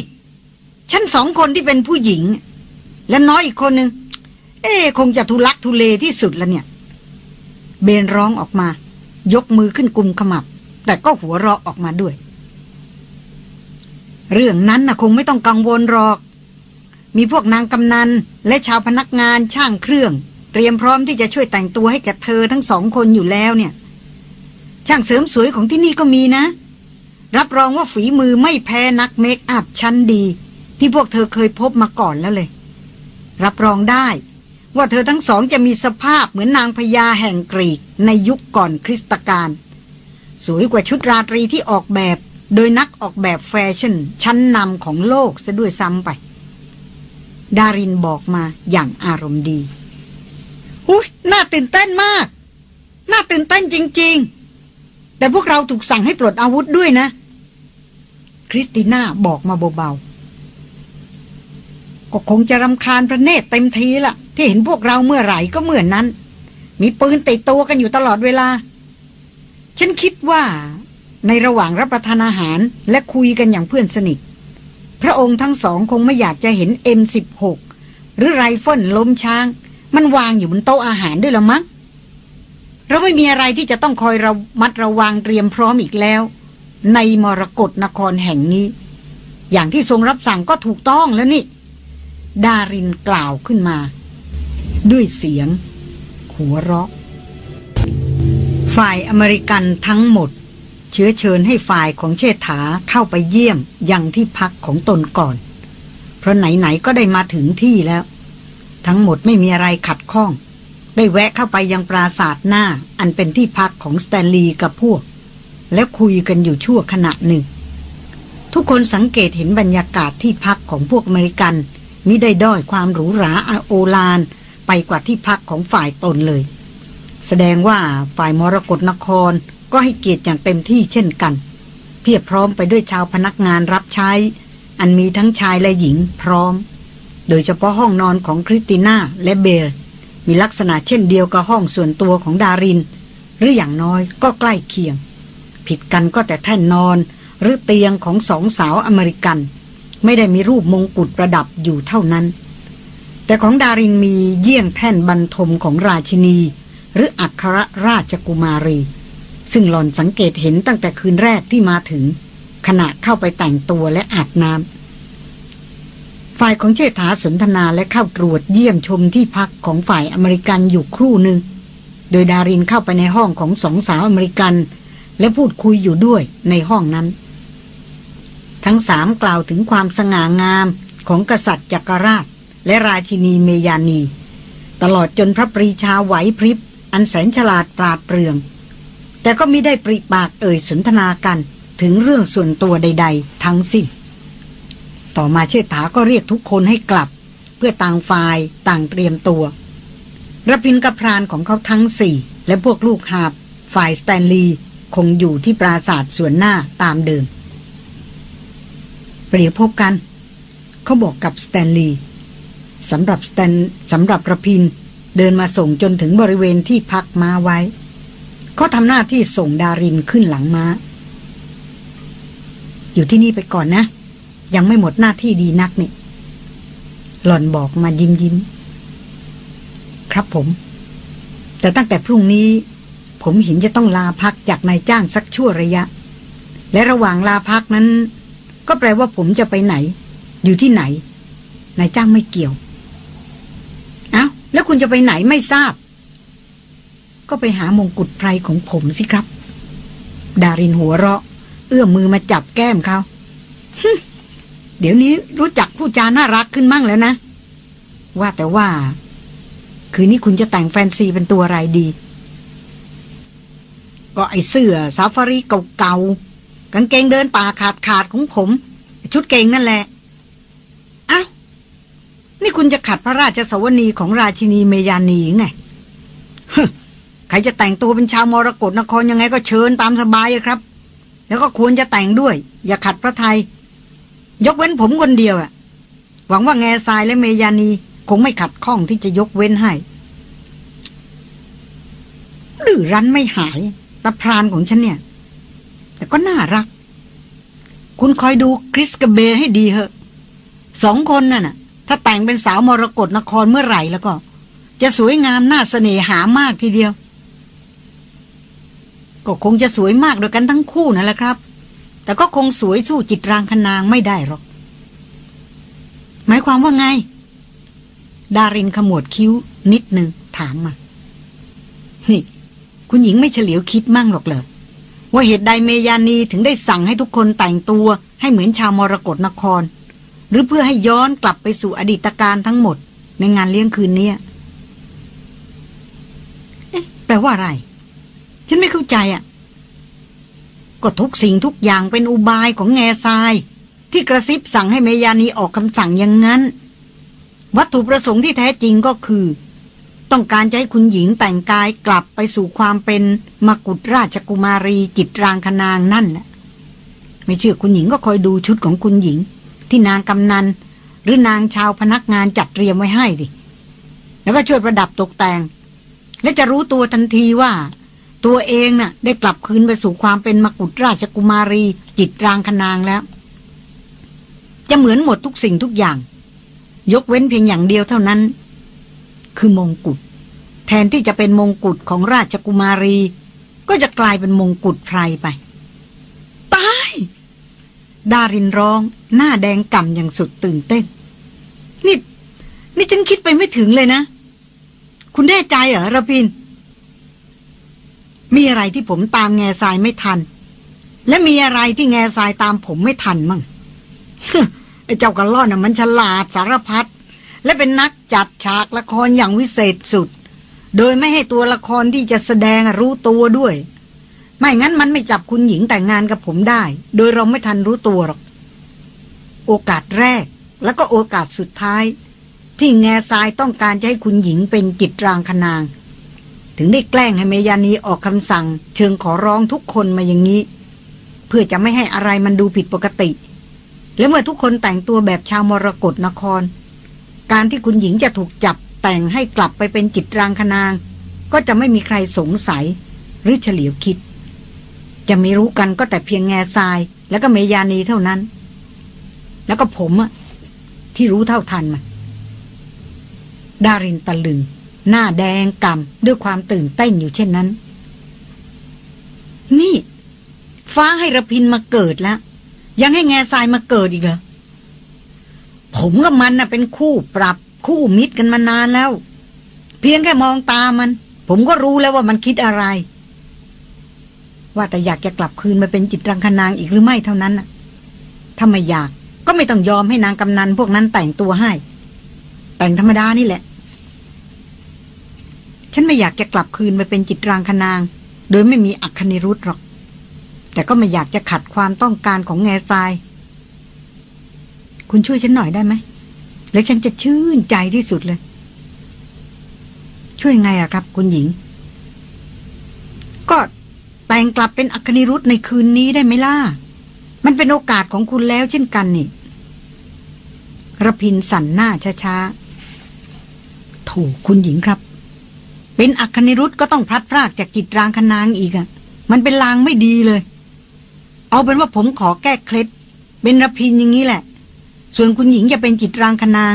ฉันสองคนที่เป็นผู้หญิง และน้อยอีกคนหนึ่งเอ๊คงจะทุลักทุเลที่สุดแล้วเนี่ย เบนร้องออกมา ยกมือขึ้นกุมขมับ แต่ก็หัวเราะออกมาด้วย เรื่องนั้นนะคงไม่ต้องกังวลหรอก มีพวกนางกำนัน และชาวพนักงานช่างเครื่อง เตรียมพร้อมที่จะช่วยแต่งตัวให้แกเธอทั้งสองคนอยู่แล้วเนี่ย ช่างเสริมสวยของที่นี่ก็มีนะ รับรองว่าฝีมือไม่แพ้นักเมคอัพชั้นดี ที่พวกเธอเคยพบมาก่อนแล้วเลย รับรองได้ ว่าเธอทั้งสองจะมีสภาพเหมือนนางพญาแห่งกรีกในยุคก่อนคริสตกาลสวยกว่าชุดราตรีที่ออกแบบโดยนักออกแบบแฟชั่น ชั้นนำของโลกซะด้วยซ้ำไป ดารินบอกมาอย่างอารมณ์ดีอุ้ยน่าตื่นเต้นมาก น่าตื่นเต้นจริง ๆ แต่พวกเราถูกสั่งให้ปลดอาวุธด้วยนะ คริสติน่าบอกมาเบาๆ ก็คงจะรำคาญพระเนตรเต็มทีละที่เห็นพวกเราเมื่อไหร่ก็เมื่อนั้น มีปืนติดตัวกันอยู่ตลอดเวลา ฉันคิดว่าในระหว่างรับประทานอาหารและคุยกันอย่างเพื่อนสนิท พระองค์ทั้งสองคงไม่อยากจะเห็น M16 หรือไรเฟิลล้มช้าง มันวางอยู่บนโต๊ะอาหารด้วยละมั้งเราไม่มีอะไรที่จะต้องคอยระมัดระวังเตรียมพร้อมอีกแล้ว ในมรกรนครแห่งนี้ อย่างที่ทรงรับสั่งก็ถูกต้องแล้วนี่ ดารินกล่าวขึ้นมา ด้วยเสียง หัวเราะ ฝ่ายอเมริกันทั้งหมด เชื้อเชิญให้ฝ่ายของเชษฐาเข้าไปเยี่ยมยังที่พักของตนก่อน เพราะไหนๆก็ได้มาถึงที่แล้ว ทั้งหมดไม่มีอะไรขัดข้อง ได้แวะเข้าไปยังปราศาสตร์หน้าอันเป็นที่พักของสแตนลีย์กับพวก และคุยกันอยู่ชั่วขณะหนึ่งทุกคนสังเกตเห็นบรรยากาศที่พักของพวกอเมริกัน มิได้ด้อยความหรูหราโอฬารไปกว่าที่พักของฝ่ายตนเลย แสดงว่าฝ่ายมรกรนครก็ให้เกียรติอย่างเต็มที่เช่นกัน เพียบพร้อมไปด้วยชาวพนักงานรับใช้ อันมีทั้งชายและหญิงพร้อม โดยเฉพาะห้องนอนของคริสติน่าและเบล มีลักษณะเช่นเดียวกับห้องส่วนตัวของดาริน หรืออย่างน้อยก็ใกล้เคียง ผิดกันก็แต่แท่นนอนหรือเตียงของสองสาวอเมริกัน ไม่ได้มีรูปมงกุฎประดับอยู่เท่านั้น แต่ของดารินมีเยี่ยงแท่นบรรทมของราชินี หรืออัครราชกุมารี ซึ่งหลอนสังเกตเห็นตั้งแต่คืนแรกที่มาถึง ขณะเข้าไปแต่งตัวและอาบน้ำฝ่ายของเชษฐาสนทนาและเข้าตรวจเยี่ยมชมที่พักของฝ่ายอเมริกันอยู่ครู่หนึ่งโดยดารินเข้าไปในห้องของสองสาวอเมริกัน และพูดคุยอยู่ด้วยในห้องนั้น ทั้งสามกล่าวถึงความสง่างามของกษัตริย์จักรราช และราชินีเมยานี ตลอดจนพระปรีชาไหวพริบ อันแสนฉลาดปราดเปรื่อง แต่ก็ม่ได้ปริปากเอ่ยสนทนากันถึงเรื่องส่วนตัวใด ๆ ทั้งสิ้น ต่อมาเชษฐาก็เรียกทุกคนให้กลับ เพื่อต่างฝ่ายต่างเตรียมตัวระพินกับพรานของเขาทั้งสี่ และพวกลูกหาบ ฝ่ายสแตนลีย์คงอยู่ที่ปราศาสตร์ส่วนหน้าตามเดิม เปรียบพบกัน เขาบอกกับสแตนลีย์สำหรับสแตนสำหรับระพินเดินมาส่งจนถึงบริเวณที่พักม้าไว้ เขาทำหน้าที่ส่งดารินขึ้นหลังม้า อยู่ที่นี่ไปก่อนนะ ยังไม่หมดหน้าที่ดีนักนี่ หล่อนบอกมายิ้มยิ้ม ครับผม แต่ตั้งแต่พรุ่งนี้ ผมเห็นจะต้องลาพักจากนายจ้างสักชั่วระยะ และระหว่างลาพักนั้น ก็แปลว่าผมจะไปไหน อยู่ที่ไหน นายจ้างไม่เกี่ยว เอา้า แล้วคุณจะไปไหนไม่ทราบ ก็ไปหามงกุฎไพรของผมสิครับ ดารินหัวเราะ เอื้อมมือมาจับแก้มเขาเดี๋ยวนี้รู้จักผู้จาน่ารักขึ้นมั่งแล้วนะ ว่าแต่ว่า คืนนี้คุณจะแต่งแฟนซีเป็นตัวอะไรดี ก็ไอเสื้อซาฟารีเก่าๆ กางเกงเดินป่าขาดขาดของผม ชุดเกงนั่นแหละอ้าวนี่คุณจะขัดพระราชสวนีของราชินีเมยานีไงใครจะแต่งตัวเป็นชาวมรกรนครยังไงก็เชิญตามสบายครับ แล้วก็ควรจะแต่งด้วย อย่าขัดพระไทย ยกเว้นผมคนเดียวอะหวังว่าแง่ทรายและเมยานีคงไม่ขัดข้องที่จะยกเว้นให้ดื้อรั้นไม่หายตะพรานของฉันเนี่ย แต่ก็น่ารัก คุณคอยดูคริสกับเบย์ให้ดีเหอะสองคนนั่นน่ะ ถ้าแต่งเป็นสาวมรกรนครเมื่อไหร่แล้วก็ จะสวยงามน่าเสน่หามากทีเดียว ก็คงจะสวยมากโดยกันทั้งคู่นั่นแหละครับ แต่ก็คงสวยสู้จิตรางคนางไม่ได้หรอก หมายความว่าไง ดารินขมวดคิ้วนิดนึงถามมานี่คุณหญิงไม่เฉลียวคิดมั่งหรอกเหรอ ว่าเหตุใดเมยานีถึงได้สั่งให้ทุกคนแต่งตัวให้เหมือนชาวมรกรนคร หรือเพื่อให้ย้อนกลับไปสู่อดีตการทั้งหมด ในงานเลี้ยงคืนนี้เอ๊ะแปลว่าอะไร ฉันไม่เข้าใจอะ ก็ทุกสิ่งทุกอย่างเป็นอุบายของแง่ทราย ที่กระซิบสั่งให้เมยานีออกคำสั่งอย่างนั้น วัตถุประสงค์ที่แท้จริงก็คือ ต้องการจะให้คุณหญิงแต่งกายกลับไปสู่ความเป็นมกุฎราชกุมารีจิตรางคนางนั่นแหละ ไม่เชื่อคุณหญิงก็คอยดูชุดของคุณหญิง ที่นางกำนัน หรือนางชาวพนักงานจัดเตรียมไว้ให้ดิ แล้วก็ช่วยประดับตกแต่ง และจะรู้ตัวทันทีว่า ตัวเองน่ะ ได้กลับคืนไปสู่ความเป็นมกุฎราชกุมารี จิตรางคนางแล้ว จะเหมือนหมดทุกสิ่งทุกอย่าง ยกเว้นเพียงอย่างเดียวเท่านั้น คือมงกุฎแทนที่จะเป็นมงกุฎของราชกุมารี ก็จะกลายเป็นมงกุฎไพรไป ตาย ดารินร้องหน้าแดงก่ำอย่างสุดตื่นเต้น นี่ นี่ฉันคิดไปไม่ถึงเลยนะ คุณแน่ใจเหรอระพิน มีอะไรที่ผมตามแง่ทรายไม่ทัน และมีอะไรที่แง่ทรายตามผมไม่ทันมั่งไอ้เจ้ากระล่อนน่ะมันฉลาดสารพัด และเป็นนักจัดฉากละครอย่างวิเศษสุด โดยไม่ให้ตัวละครที่จะแสดงรู้ตัวด้วย ไม่งั้นมันไม่จับคุณหญิงแต่งงานกับผมได้ โดยเราไม่ทันรู้ตัวหรอก โอกาสแรกแล้วก็โอกาสสุดท้าย ที่แง่ทรายต้องการจะให้คุณหญิงเป็นจิตรางคนาง ถึงได้แกล้งให้เมยานีออกคำสั่ง เชิงขอร้องทุกคนมาอย่างนี้ เพื่อจะไม่ให้อะไรมันดูผิดปกติ และเมื่อทุกคนแต่งตัวแบบชาวมรกรนคร การที่คุณหญิงจะถูกจับแต่งให้กลับไปเป็นจิตรางคนาง ก็จะไม่มีใครสงสัย หรือเฉลียวคิด จะไม่รู้กันก็แต่เพียงแง่ทราย แล้วก็เมยานีเท่านั้น แล้วก็ผมอะที่รู้เท่าทันมันดารินตะลึง หน้าแดงกำด้วยความตื่นเต้นอยู่เช่นนั้น นี่ ฟ้าให้ระพินมาเกิดแล้ว ยังให้แง่ทรายมาเกิดอีกเหรอ ผมกับมันน่ะเป็นคู่ปรับคู่มิตรกันมานานแล้ว เพียงแค่มองตามัน ผมก็รู้แล้วว่ามันคิดอะไร ว่าแต่อยากจะกลับคืนมาเป็นจิตรังคนางอีกหรือไม่เท่านั้นถ้าไม่อยากก็ไม่ต้องยอมให้นางกำนันพวกนั้นแต่งตัวให้ แต่งธรรมดานี่แหละ ฉันไม่อยากจะกลับคืนมาเป็นจิตรางคนาง โดยไม่มีอักคณิรุธหรอก แต่ก็ไม่อยากจะขัดความต้องการของแง่ทราย คุณช่วยฉันหน่อยได้ไหม แล้วฉันจะชื่นใจที่สุดเลย ช่วยไงอะครับ คุณหญิง ก็แต่งกลับเป็นอัคนิรุธในคืนนี้ได้ไหมล่ะ มันเป็นโอกาสของคุณแล้วเช่นกันนี่ระพินสั่นหน้าช้าๆถูกคุณหญิงครับ เป็นอัคนิรุธก็ต้องพลัดพรากจากกิจรางคนางอีกอะมันเป็นลางไม่ดีเลย เอาเป็นว่าผมขอแก้เคล็ด เป็นระพินอย่างนี้แหละ ส่วนคุณหญิงจะเป็นจิตรางคนาง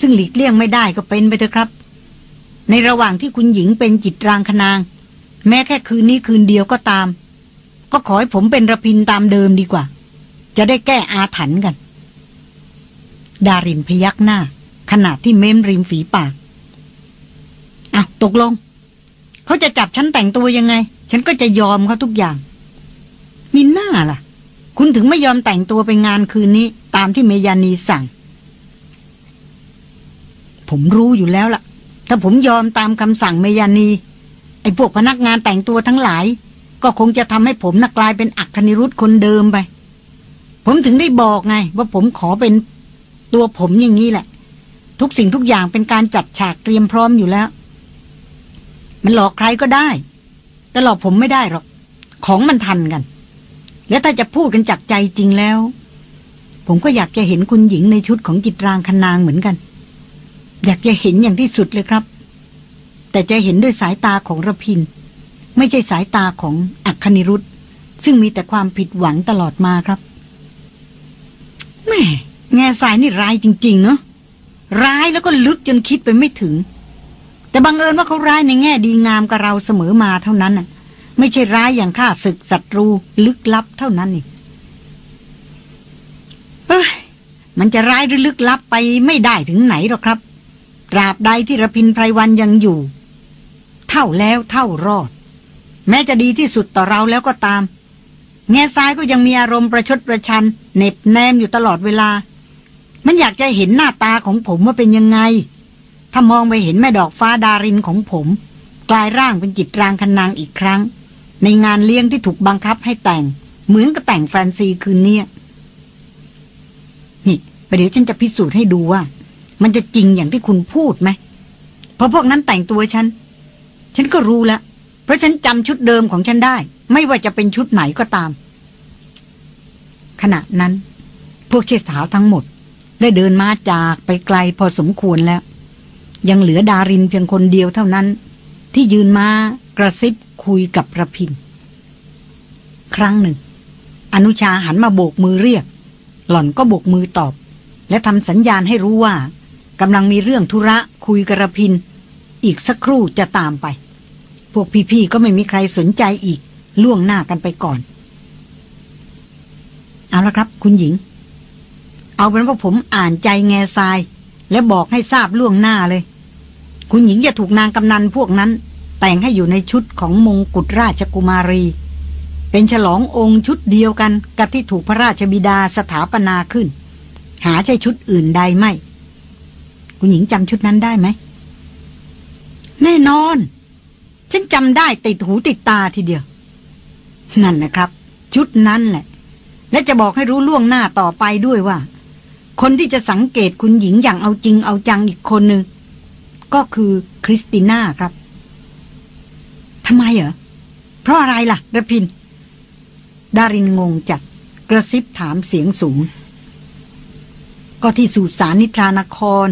ซึ่งหลีกเลี่ยงไม่ได้ก็เป็นไปเถอะครับ ในระหว่างที่คุณหญิงเป็นจิตรางคนาง แม้แค่คืนนี้คืนเดียวก็ตาม ก็ขอให้ผมเป็นระพินตามเดิมดีกว่า จะได้แก้อาถรรพ์กัน ดารินพยักหน้า ขณะที่เม้มริมฝีปากอะตกลง เขาจะจับฉันแต่งตัวยังไง ฉันก็จะยอมเขาทุกอย่างมีหน้าล่ะ คุณถึงไม่ยอมแต่งตัวไปงานคืนนี้ ตามที่เมยานีสั่ง ผมรู้อยู่แล้วล่ะ ถ้าผมยอมตามคำสั่งเมยานี ไอ้พวกพนักงานแต่งตัวทั้งหลาย ก็คงจะทำให้ผมน่ะกลายเป็นอักคณิรุธคนเดิมไป ผมถึงได้บอกไง ว่าผมขอเป็นตัวผมอย่างนี้แหละ ทุกสิ่งทุกอย่างเป็นการจัดฉากเตรียมพร้อมอยู่แล้ว มันหลอกใครก็ได้ แต่หลอกผมไม่ได้หรอก ของมันทันกัน และถ้าจะพูดกันจากใจจริงแล้ว ผมก็อยากจะเห็นคุณหญิงในชุดของจิตรางคนางเหมือนกัน อยากจะเห็นอย่างที่สุดเลยครับ แต่จะเห็นด้วยสายตาของระพิน ไม่ใช่สายตาของอัคคณิรุธซึ่งมีแต่ความผิดหวังตลอดมาครับแม่แง่สายนี่ร้ายจริง ๆ เนาะร้ายแล้วก็ลึกจนคิดไปไม่ถึง แต่บังเอิญว่าเขาร้ายในแง่ดีงามกับเราเสมอมาเท่านั้นน่ะ ไม่ใช่ร้ายอย่างฆ่าศึกศัตรูลึกลับเท่านั้นนี่เอ้ยมันจะร้ายหรือลึกลับไปไม่ได้ถึงไหนหรอกครับตราบใดที่ระพินไพรวันยังอยู่ เท่าแล้วเท่ารอด แม้จะดีที่สุดต่อเราแล้วก็ตาม แง่ซ้ายก็ยังมีอารมณ์ประชดประชันเหน็บแนมอยู่ตลอดเวลา มันอยากจะเห็นหน้าตาของผมว่าเป็นยังไง ถ้ามองไปเห็นแม่ดอกฟ้าดารินของผม กลายร่างเป็นจิตรางคนางอีกครั้ง ในงานเลี้ยงที่ถูกบังคับให้แต่ง เหมือนกับแต่งแฟนซีคืนนี้นี่ประเดี๋ยวฉันจะพิสูจน์ให้ดูว่า มันจะจริงอย่างที่คุณพูดไหมเพราะพวกนั้นแต่งตัวฉัน ฉันก็รู้แล้ว เพราะฉันจำชุดเดิมของฉันได้ ไม่ว่าจะเป็นชุดไหนก็ตาม ขณะนั้น พวกเชิดสาวทั้งหมด ได้เดินมาจากไปไกลพอสมควรแล้ว ยังเหลือดารินเพียงคนเดียวเท่านั้น ที่ยืนมากระซิบ คุยกับระพิน ครั้งหนึ่ง อนุชาหันมาโบกมือเรียก หล่อนก็โบกมือตอบ และทำสัญญาณให้รู้ว่ากำลังมีเรื่องธุระคุยกับระพิน อีกสักครู่จะตามไป พวกพี่ๆก็ไม่มีใครสนใจอีก ล่วงหน้ากันไปก่อน เอาละครับ คุณหญิง เอาเป็นว่าผมอ่านใจแง่ทราย และบอกให้ทราบล่วงหน้าเลย คุณหญิงอย่าถูกนางกำนันพวกนั้น แต่งให้อยู่ในชุดของมงกุฎราชกุมารี เป็นฉลององค์ชุดเดียวกันกับที่ถูกพระราชบิดาสถาปนาขึ้น หาใช่ชุดอื่นใดไม่ คุณหญิงจำชุดนั้นได้ไหม แน่นอน ฉันจำได้ติดหูติดตาทีเดียว นั่นนะครับ ชุดนั้นแหละ และจะบอกให้รู้ล่วงหน้าต่อไปด้วยว่า คนที่จะสังเกตคุณหญิงอย่างเอาจริงเอาจังอีกคนหนึ่งก็คือคริสติน่าครับ ทำไมเหรอ เพราะอะไรล่ะระพิน ดารินงงจัดกระซิบถามเสียงสูง ก็ที่สุสานนิทรานคร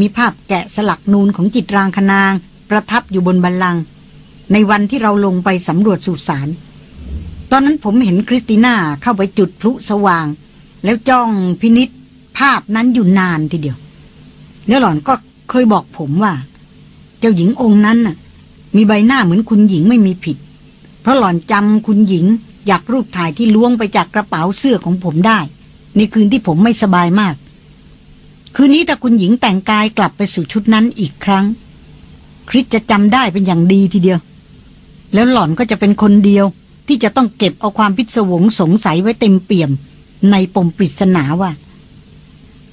มีภาพแกะสลักนูนของจิตรางคนาง ประทับอยู่บนบันลังก์ในวันที่เราลงไปสำรวจสุสานตอนนั้นผมเห็นคริสติน่าเข้าไปจุดพลุสว่าง แล้วจ้องพินิษภาพนั้นอยู่นานทีเดียว แล้วหล่อนก็เคยบอกผมว่า เจ้าหญิงองค์นั้นน่ะ มีใบหน้าเหมือนคุณหญิงไม่มีผิด เพราะหล่อนจำคุณหญิง อยากรูปถ่ายที่ล้วงไปจากกระเป๋าเสื้อของผมได้ ในคืนที่ผมไม่สบายมาก คืนนี้ถ้าคุณหญิงแต่งกายกลับไปสู่ชุดนั้นอีกครั้ง คริสจะจำได้เป็นอย่างดีทีเดียว แล้วหล่อนก็จะเป็นคนเดียวที่จะต้องเก็บเอาความพิศวงสงสัยไว้เต็มเปี่ยม ในปมปริศนาว่า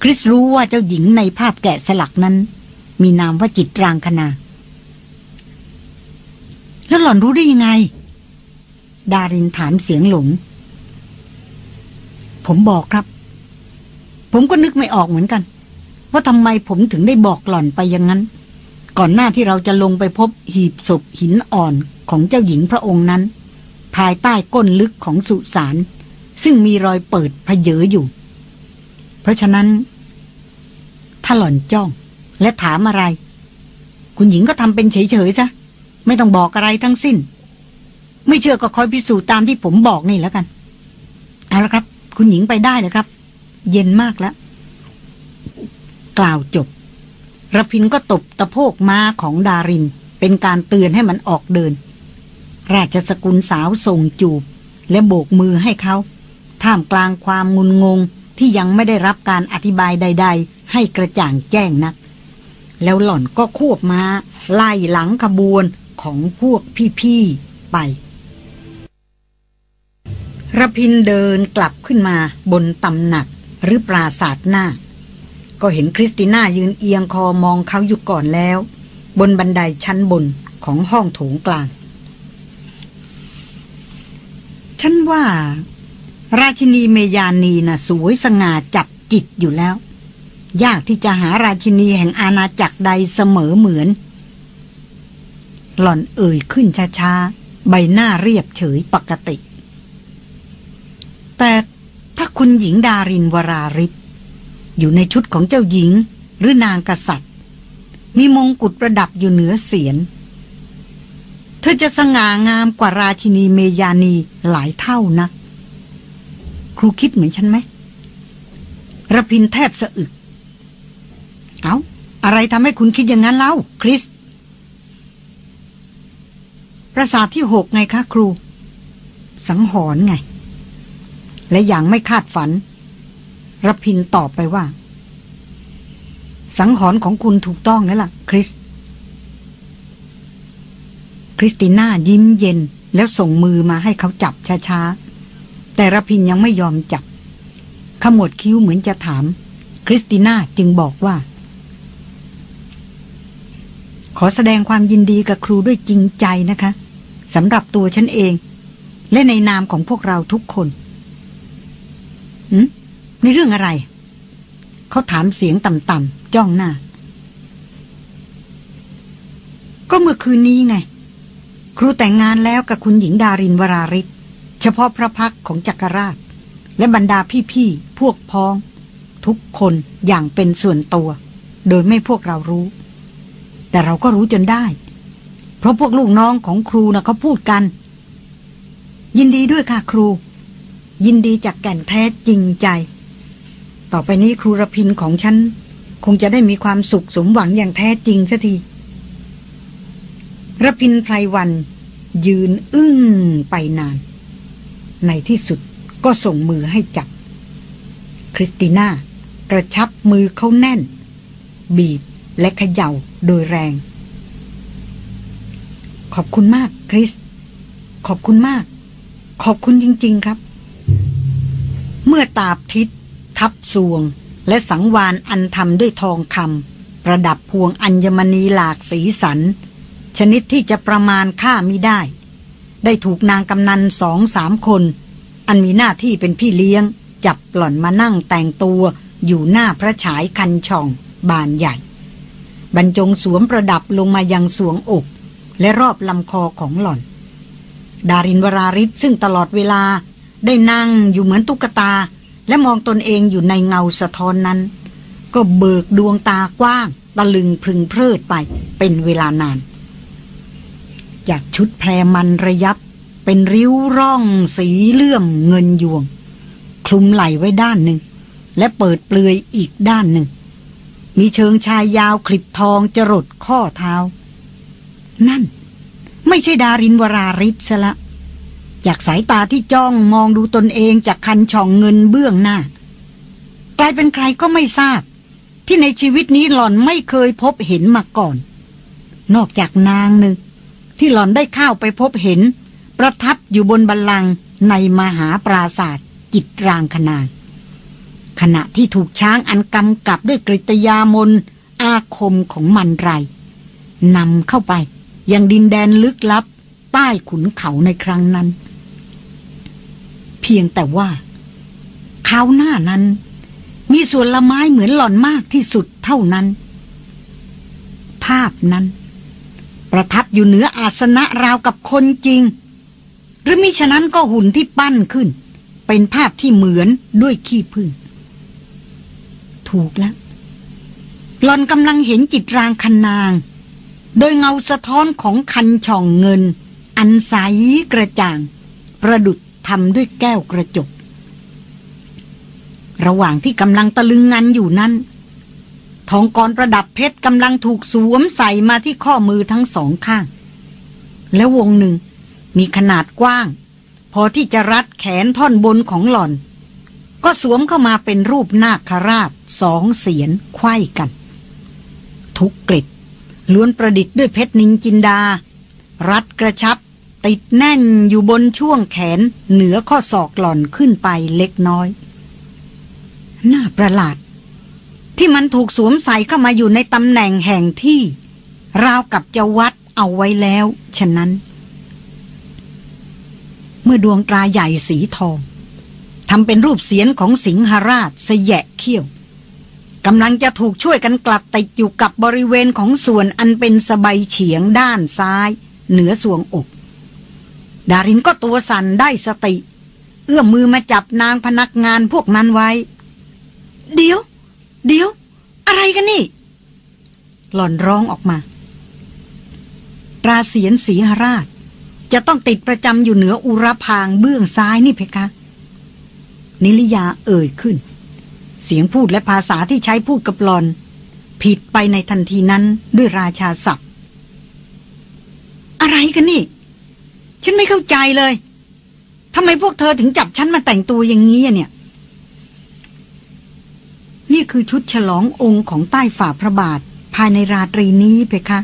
คริสรู้ว่าเจ้าหญิงในภาพแกะสลักนั้น มีนามว่าจิตรางคณา แล้วหล่อนรู้ได้ยังไง ดารินถามเสียงหลง ผมบอกครับ ผมก็นึกไม่ออกเหมือนกัน ว่าทำไมผมถึงได้บอกหล่อนไปอย่างนั้น ก่อนหน้าที่เราจะลงไปพบหีบศพหินอ่อนของเจ้าหญิงพระองค์นั้น ภายใต้ก้นลึกของสุสานซึ่งมีรอยเปิดพเยออยู่ เพราะฉะนั้น ถ้าหล่อนจ้องและถามอะไร คุณหญิงก็ทำเป็นเฉยๆซะ ไม่ต้องบอกอะไรทั้งสิ้น ไม่เชื่อก็คอยพิสูจน์ตามที่ผมบอกนี่แล้วกัน เอาละครับ คุณหญิงไปได้เลยครับ เย็นมากแล้ว กล่าวจบระพินก็ตบตะโพกม้าของดาริน เป็นการเตือนให้มันออกเดิน ราชสกุลสาวส่งจูบ และโบกมือให้เขา ท่ามกลางความงุนงงที่ยังไม่ได้รับการอธิบายใด ๆ ให้กระจ่างแจ้งนัก แล้วหล่อนก็ควบมา้าไล่หลังขบวน ของพวกพี่ๆไประพินเดินกลับขึ้นมาบนตำหนักหรือปราศาสตร์หน้า ก็เห็นคริสติน่ายืนเอียงคอมองเขาอยู่ก่อนแล้ว บนบันไดชั้นบนของห้องโถงกลาง ฉันว่า ราชินีเมยานีนะ่ะสวยสง่าจับจิตอยู่แล้ว ยากที่จะหาราชินีแห่งอาณาจักรใดเสมอเหมือน หล่อนเอ่ยขึ้นช้าๆ ใบหน้าเรียบเฉยปกติ แต่ถ้าคุณหญิงดารินวราริศอยู่ในชุดของเจ้าหญิงหรือนางกษัตริย์ มีมงกุฎประดับอยู่เหนือเสียน เธอจะสง่างามกว่าราชินีเมยานีหลายเท่านะ ครูคิดเหมือนฉันไหมระพินแทบสะอึก เอา้า อะไรทำให้คุณคิดอย่างนั้นเล่า คริส ประสาทที่หกไงคะครู สังหรณ์ไง และอย่างไม่คาดฝันรพินตอบไปว่า สังหรณ์ของคุณถูกต้องนั่นแหละคริส คริสติน่ายิ้มเย็นแล้วส่งมือมาให้เขาจับช้าๆ แต่รพินยังไม่ยอมจับ ขมวดคิ้วเหมือนจะถาม คริสติน่าจึงบอกว่า ขอแสดงความยินดีกับครูด้วยจริงใจนะคะ สำหรับตัวฉันเอง และในนามของพวกเราทุกคนหืมในเรื่องอะไร เขาถามเสียงต่ำๆจ้องหน้า ก็เมื่อคืนนี้ไง ครูแต่งงานแล้วกับคุณหญิงดารินวราริศเฉพาะพระพักของจักรราช และบรรดาพี่ๆ พวกพ้อง ทุกคนอย่างเป็นส่วนตัว โดยไม่พวกเรารู้ แต่เราก็รู้จนได้ เพราะพวกลูกน้องของครูนะเขาพูดกัน ยินดีด้วยค่ะครู ยินดีจากแก่นแท้จริงใจ ต่อไปนี้ครูรพินของฉัน คงจะได้มีความสุขสมหวังอย่างแท้จริงสัทีรพินไพรวัน ยืนอึ้งไปนาน ในที่สุดก็ส่งมือให้จับ คริสติน่ากระชับมือเขาแน่น บีบและเขย่าโดยแรง ขอบคุณมากคริส ขอบคุณมาก ขอบคุณจริง ๆครับ เมื่อตาบทิศทับสวง และสังวานอันทำด้วยทองคำประดับพวงอัญมณีหลากสีสัน ชนิดที่จะประมาณค่ามิได้ ได้ถูกนางกำนันสองสามคน อันมีหน้าที่เป็นพี่เลี้ยง จับหล่อนมานั่งแต่งตัวอยู่หน้าพระฉายคันช่อง บานใหญ่ บรรจงสวมประดับลงมายังสวงอก และรอบลำคอของหล่อน ดารินวราริศซึ่งตลอดเวลาได้นั่งอยู่เหมือนตุ๊กตา และมองตนเองอยู่ในเงาสะท้อนนั้น ก็เบิกดวงตากว้างตะลึงพึงเพลิดไปเป็นเวลานาน จากชุดแพรมันระยับ เป็นริ้วร่องสีเลื่อมเงินยวง คลุมไหลไว้ด้านหนึ่ง และเปิดเปลือยอีกด้านหนึ่ง มีเชิงชายยาวคลิบทองจรดข้อเท้า นั่น ไม่ใช่ดารินวราริศซะละ จากสายตาที่จ้องมองดูตนเองจากคันช่องเงินเบื้องหน้า กลายเป็นใครก็ไม่ทราบ ที่ในชีวิตนี้หล่อนไม่เคยพบเห็นมาก่อน นอกจากนางหนึ่ง ที่หล่อนได้เข้าไปพบเห็น ประทับอยู่บนบัลลังก์ในมหาปราศาสตร์จิตรางคนาขณะที่ถูกช้างอันกำกับด้วยกริตยามนอาคมของมันไรนำเข้าไป ยังดินแดนลึกลับ ใต้ขุนเขาในครั้งนั้น เพียงแต่ว่าเขาหน้านั้น มีส่วนละไม้เหมือนหล่อนมากที่สุดเท่านั้น ภาพนั้น ประทับอยู่เหนืออาสนะราวกับคนจริง หรือมิฉะนั้นก็หุ่นที่ปั้นขึ้น เป็นภาพที่เหมือนด้วยขี้ผึ้งถูกแล้วหลอนกำลังเห็นจิตรางคันนาง โดยเงาสะท้อนของคันช่องเงิน อันใสกระจ่าง ประดุดทำด้วยแก้วกระจก ระหว่างที่กำลังตะลึงงันอยู่นั้น ทองกรประดับเพชรกำลังถูกสวมใส่มาที่ข้อมือทั้งสองข้าง และวงหนึ่งมีขนาดกว้าง พอที่จะรัดแขนท่อนบนของหล่อน ก็สวมเข้ามาเป็นรูปนาคราชสองเสียนไขว้กัน ทุกกลิด ล้วนประดิษฐ์ด้วยเพชรนินจินดา รัดกระชับ ติดแน่นอยู่บนช่วงแขนเหนือข้อศอกหล่อนขึ้นไปเล็กน้อย น่าประหลาด ที่มันถูกสวมใส่เข้ามาอยู่ในตำแหน่งแห่งที่ ราวกับจะวัดเอาไว้แล้ว ฉะนั้น เมื่อดวงตราใหญ่สีทองทำเป็นรูปเสียนของสิงหราชสยะเขี้ยว กำลังจะถูกช่วยกันกลัดติดอยู่กับบริเวณของส่วนอันเป็นสบายเฉียงด้านซ้าย เหนือสวงอก ดารินก็ตัวสั่นได้สติ เอื้อมมือมาจับนางพนักงานพวกนั้นไว้ เดี๋ยว เดี๋ยว อะไรกันนี่ หล่อนร้องออกมาตราเสียนสีหราช จะต้องติดประจำอยู่เหนืออุรพางเบื้องซ้ายนี่เพคะ นิลิยาเอ่ยขึ้น เสียงพูดและภาษาที่ใช้พูดกับหลอน ผิดไปในทันทีนั้นด้วยราชาศัพท์ อะไรกันนี่ ฉันไม่เข้าใจเลยทำไมพวกเธอถึงจับฉันมาแต่งตัวอย่างนี้เนี่ย นี่คือชุดฉลององค์ของใต้ฝ่าพระบาท ภายในราตรีนี้เพคะ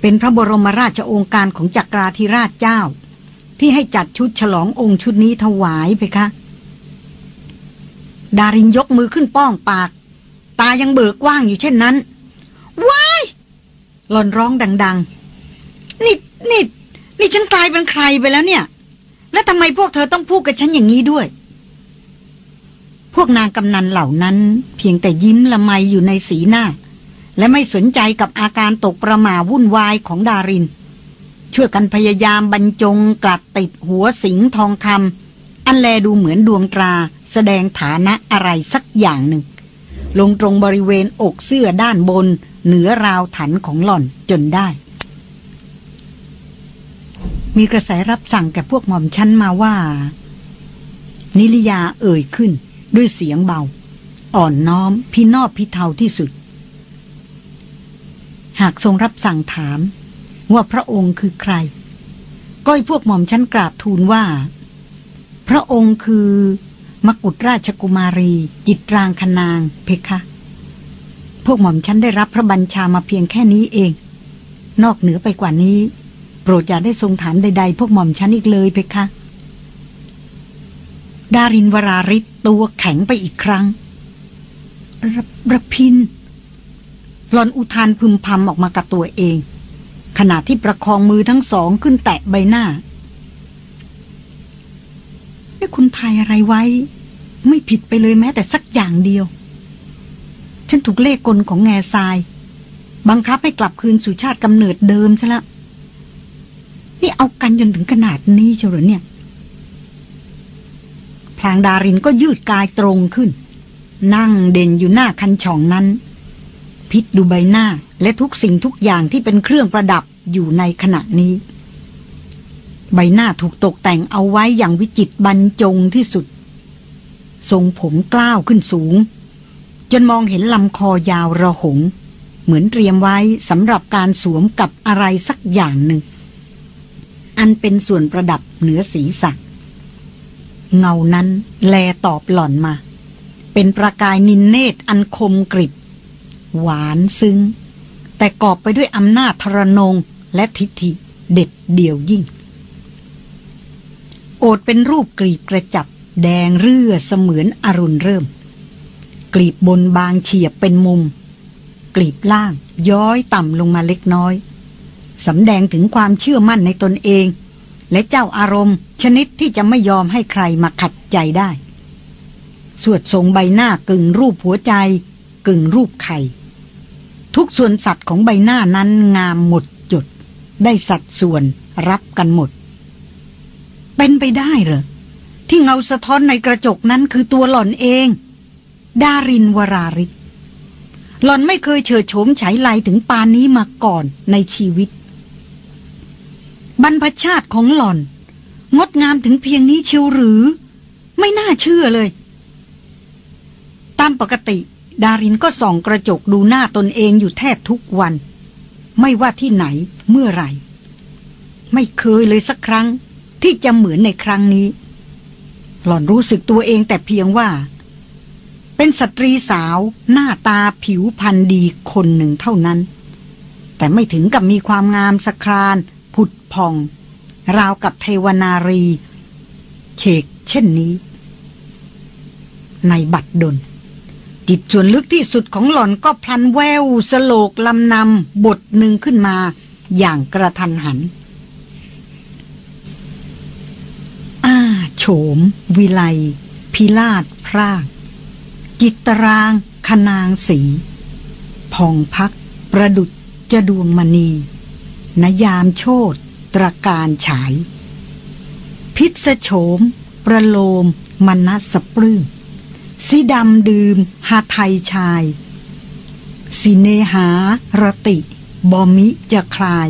เป็นพระบรมราชโองการของจักราธิราชเจ้า ที่ให้จัดชุดฉลององค์ชุดนี้ถวายเพคะ ดารินยกมือขึ้นป้องปาก ตายังเบิกกว้างอยู่เช่นนั้น ว้ายหล่อนร้องดัง ๆ นี่นี่นี่ฉันกลายเป็นใครไปแล้วเนี่ย แล้วทำไมพวกเธอต้องพูดกับฉันอย่างนี้ด้วย พวกนางกำนันเหล่านั้น เพียงแต่ยิ้มละไมอยู่ในสีหน้า และไม่สนใจกับอาการตกประหม่าวุ่นวายของดาริน ช่วยกันพยายามบรรจงกลัดติดหัวสิงทองคำอันแลดูเหมือนดวงตรา แสดงฐานะอะไรสักอย่างหนึ่ง ลงตรงบริเวณอกเสื้อด้านบน เหนือราวถันของหล่อนจนได้ มีกระแสรับสั่งแก่พวกหม่อมชั้นมาว่า นิลยาเอ่ยขึ้นด้วยเสียงเบา อ่อนน้อมพี่นอบพี่เทาที่สุด หากทรงรับสั่งถาม ว่าพระองค์คือใคร ก็ให้พวกหม่อมชั้นกราบทูลว่า พระองค์คือ มกุฎราชกุมารี จิตรางคนาง เพคะ พวกหม่อมชั้นได้รับพระบัญชามาเพียงแค่นี้เอง นอกเหนือไปกว่านี้ โปรดอย่าได้ทรงถามใด ๆ พวกหม่อมชั้นอีกเลยเพคะ ดารินวราริศตัวแข็งไปอีกครั้งรรพินหลอนอุทานพึมพำออกมากับตัวเอง ขณะที่ประคองมือทั้งสองขึ้นแตะใบหน้า คุณทายอะไรไว้ ไม่ผิดไปเลยแม้แต่สักอย่างเดียว ฉันถูกเลขกลของแง่ทราย บังคับให้กลับคืนสู่ชาติกำเนิดเดิมซะละนี่เอากันจนถึงขนาดนี้เชียวหรือเนี่ยพลางดารินก็ยืดกายตรงขึ้น นั่งเด่นอยู่หน้าคันช่องนั้น พิษดูใบหน้าและทุกสิ่งทุกอย่างที่เป็นเครื่องประดับอยู่ในขณะนี้ ใบหน้าถูกตกแต่งเอาไว้อย่างวิจิตรบรรจงที่สุด ทรงผมกล้าวขึ้นสูง จนมองเห็นลำคอยาวระหง เหมือนเตรียมไว้สำหรับการสวมกับอะไรสักอย่างหนึ่ง อันเป็นส่วนประดับเหนือศีรษะเงานั้นแลตอบหล่อนมา เป็นประกายนินเนตอันคมกริบ หวานซึ้ง แต่กอบไปด้วยอำนาจทรนงและทิฐิเด็ดเดี่ยวยิ่ง โอดเป็นรูปกรีบกระจับ แดงเรื่อเสมือนอรุณเริ่ม กลีบบนบางเฉียบเป็นมุม กลีบล่างย้อยต่ำลงมาเล็กน้อยสำแดงถึงความเชื่อมั่นในตนเอง และเจ้าอารมณ์ ชนิดที่จะไม่ยอมให้ใครมาขัดใจได้ สวดทรงใบหน้ากึ่งรูปหัวใจ กึ่งรูปไข่ ทุกส่วนสัตว์ของใบหน้านั้นงามหมดจด ได้สัดส่วนรับกันหมด เป็นไปได้เหรอ ที่เงาสะท้อนในกระจกนั้นคือตัวหล่อนเอง ดารินวราริศหล่อนไม่เคยเฉิดโฉมฉายไลถึงปานนี้มาก่อนในชีวิต บรรพชาติของหล่อน งดงามถึงเพียงนี้เชียวหรือ ไม่น่าเชื่อเลย ตามปกติ ดารินก็ส่องกระจกดูหน้าตนเองอยู่แทบทุกวัน ไม่ว่าที่ไหนเมื่อไหร่ ไม่เคยเลยสักครั้ง ที่จะเหมือนในครั้งนี้ หล่อนรู้สึกตัวเองแต่เพียงว่า เป็นสตรีสาวหน้าตาผิวพรรณดีคนหนึ่งเท่านั้น แต่ไม่ถึงกับมีความงามสครานผุดพอง ราวกับเทวนารีเชกเช่นนี้ ในบัดดลจิตส่วนลึกที่สุดของหล่อนก็พลันแววสโลกลำนำบทหนึ่งขึ้นมาอย่างกระทันหัน อ้า โฉม วิไล พิลาดพราก จิตรางคนางสีพองพัก ประดุจจะดวงมณีนยามโชดตรการฉาย พิษโฉม ประโลมมนัสปลื้มสีดำดื่มหาไทยชาย สิเนหารติ บอมิจะคลาย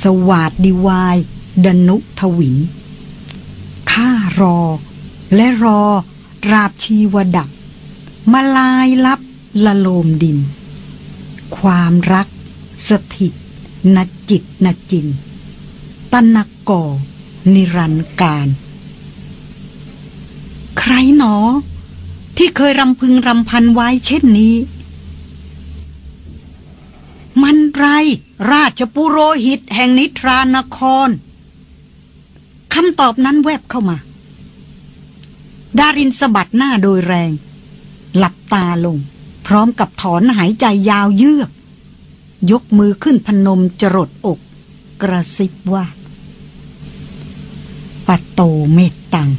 สวาดดิวาย ดนุทวิน ข้ารอ และรอ ราบชีวดับ มาลายลับละโลมดิน ความรัก สถิตนจิตนจิน ตนกก่อ นิรันการ ใครหนอ ที่เคยรำพึงรำพันไว้เช่นนี้ มันไร ราชปุโรหิตแห่งนิทรานคร คำตอบนั้นแวบเข้ามา ดารินสะบัดหน้าโดยแรง หลับตาลง พร้อมกับถอนหายใจยาวเยือก ยกมือขึ้นพนมจรดอก กระซิบว่า ปัตโตเมตตัง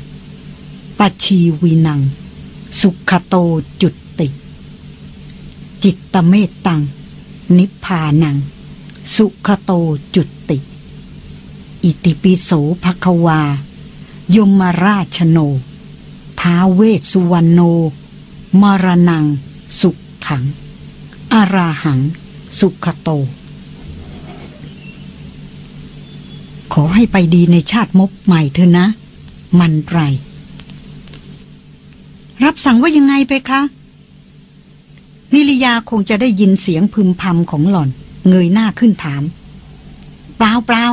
ปัชีวีนัง สุขโตจุดติ จิตตเมตตัง นิพพานัง สุขโตจุติ อิติปิโสภควา ยมราชโน ท้าเวสสุวรรณโน มรณัง สุขขัง อาราหัง สุขโต ขอให้ไปดีในชาติมบใหม่เถอะนะ มันไร รับสั่งว่ายังไงไปคะนิริยาคงจะได้ยินเสียงพึมพำของหล่อน เงยหน้าขึ้นถาม เปล่าเปล่า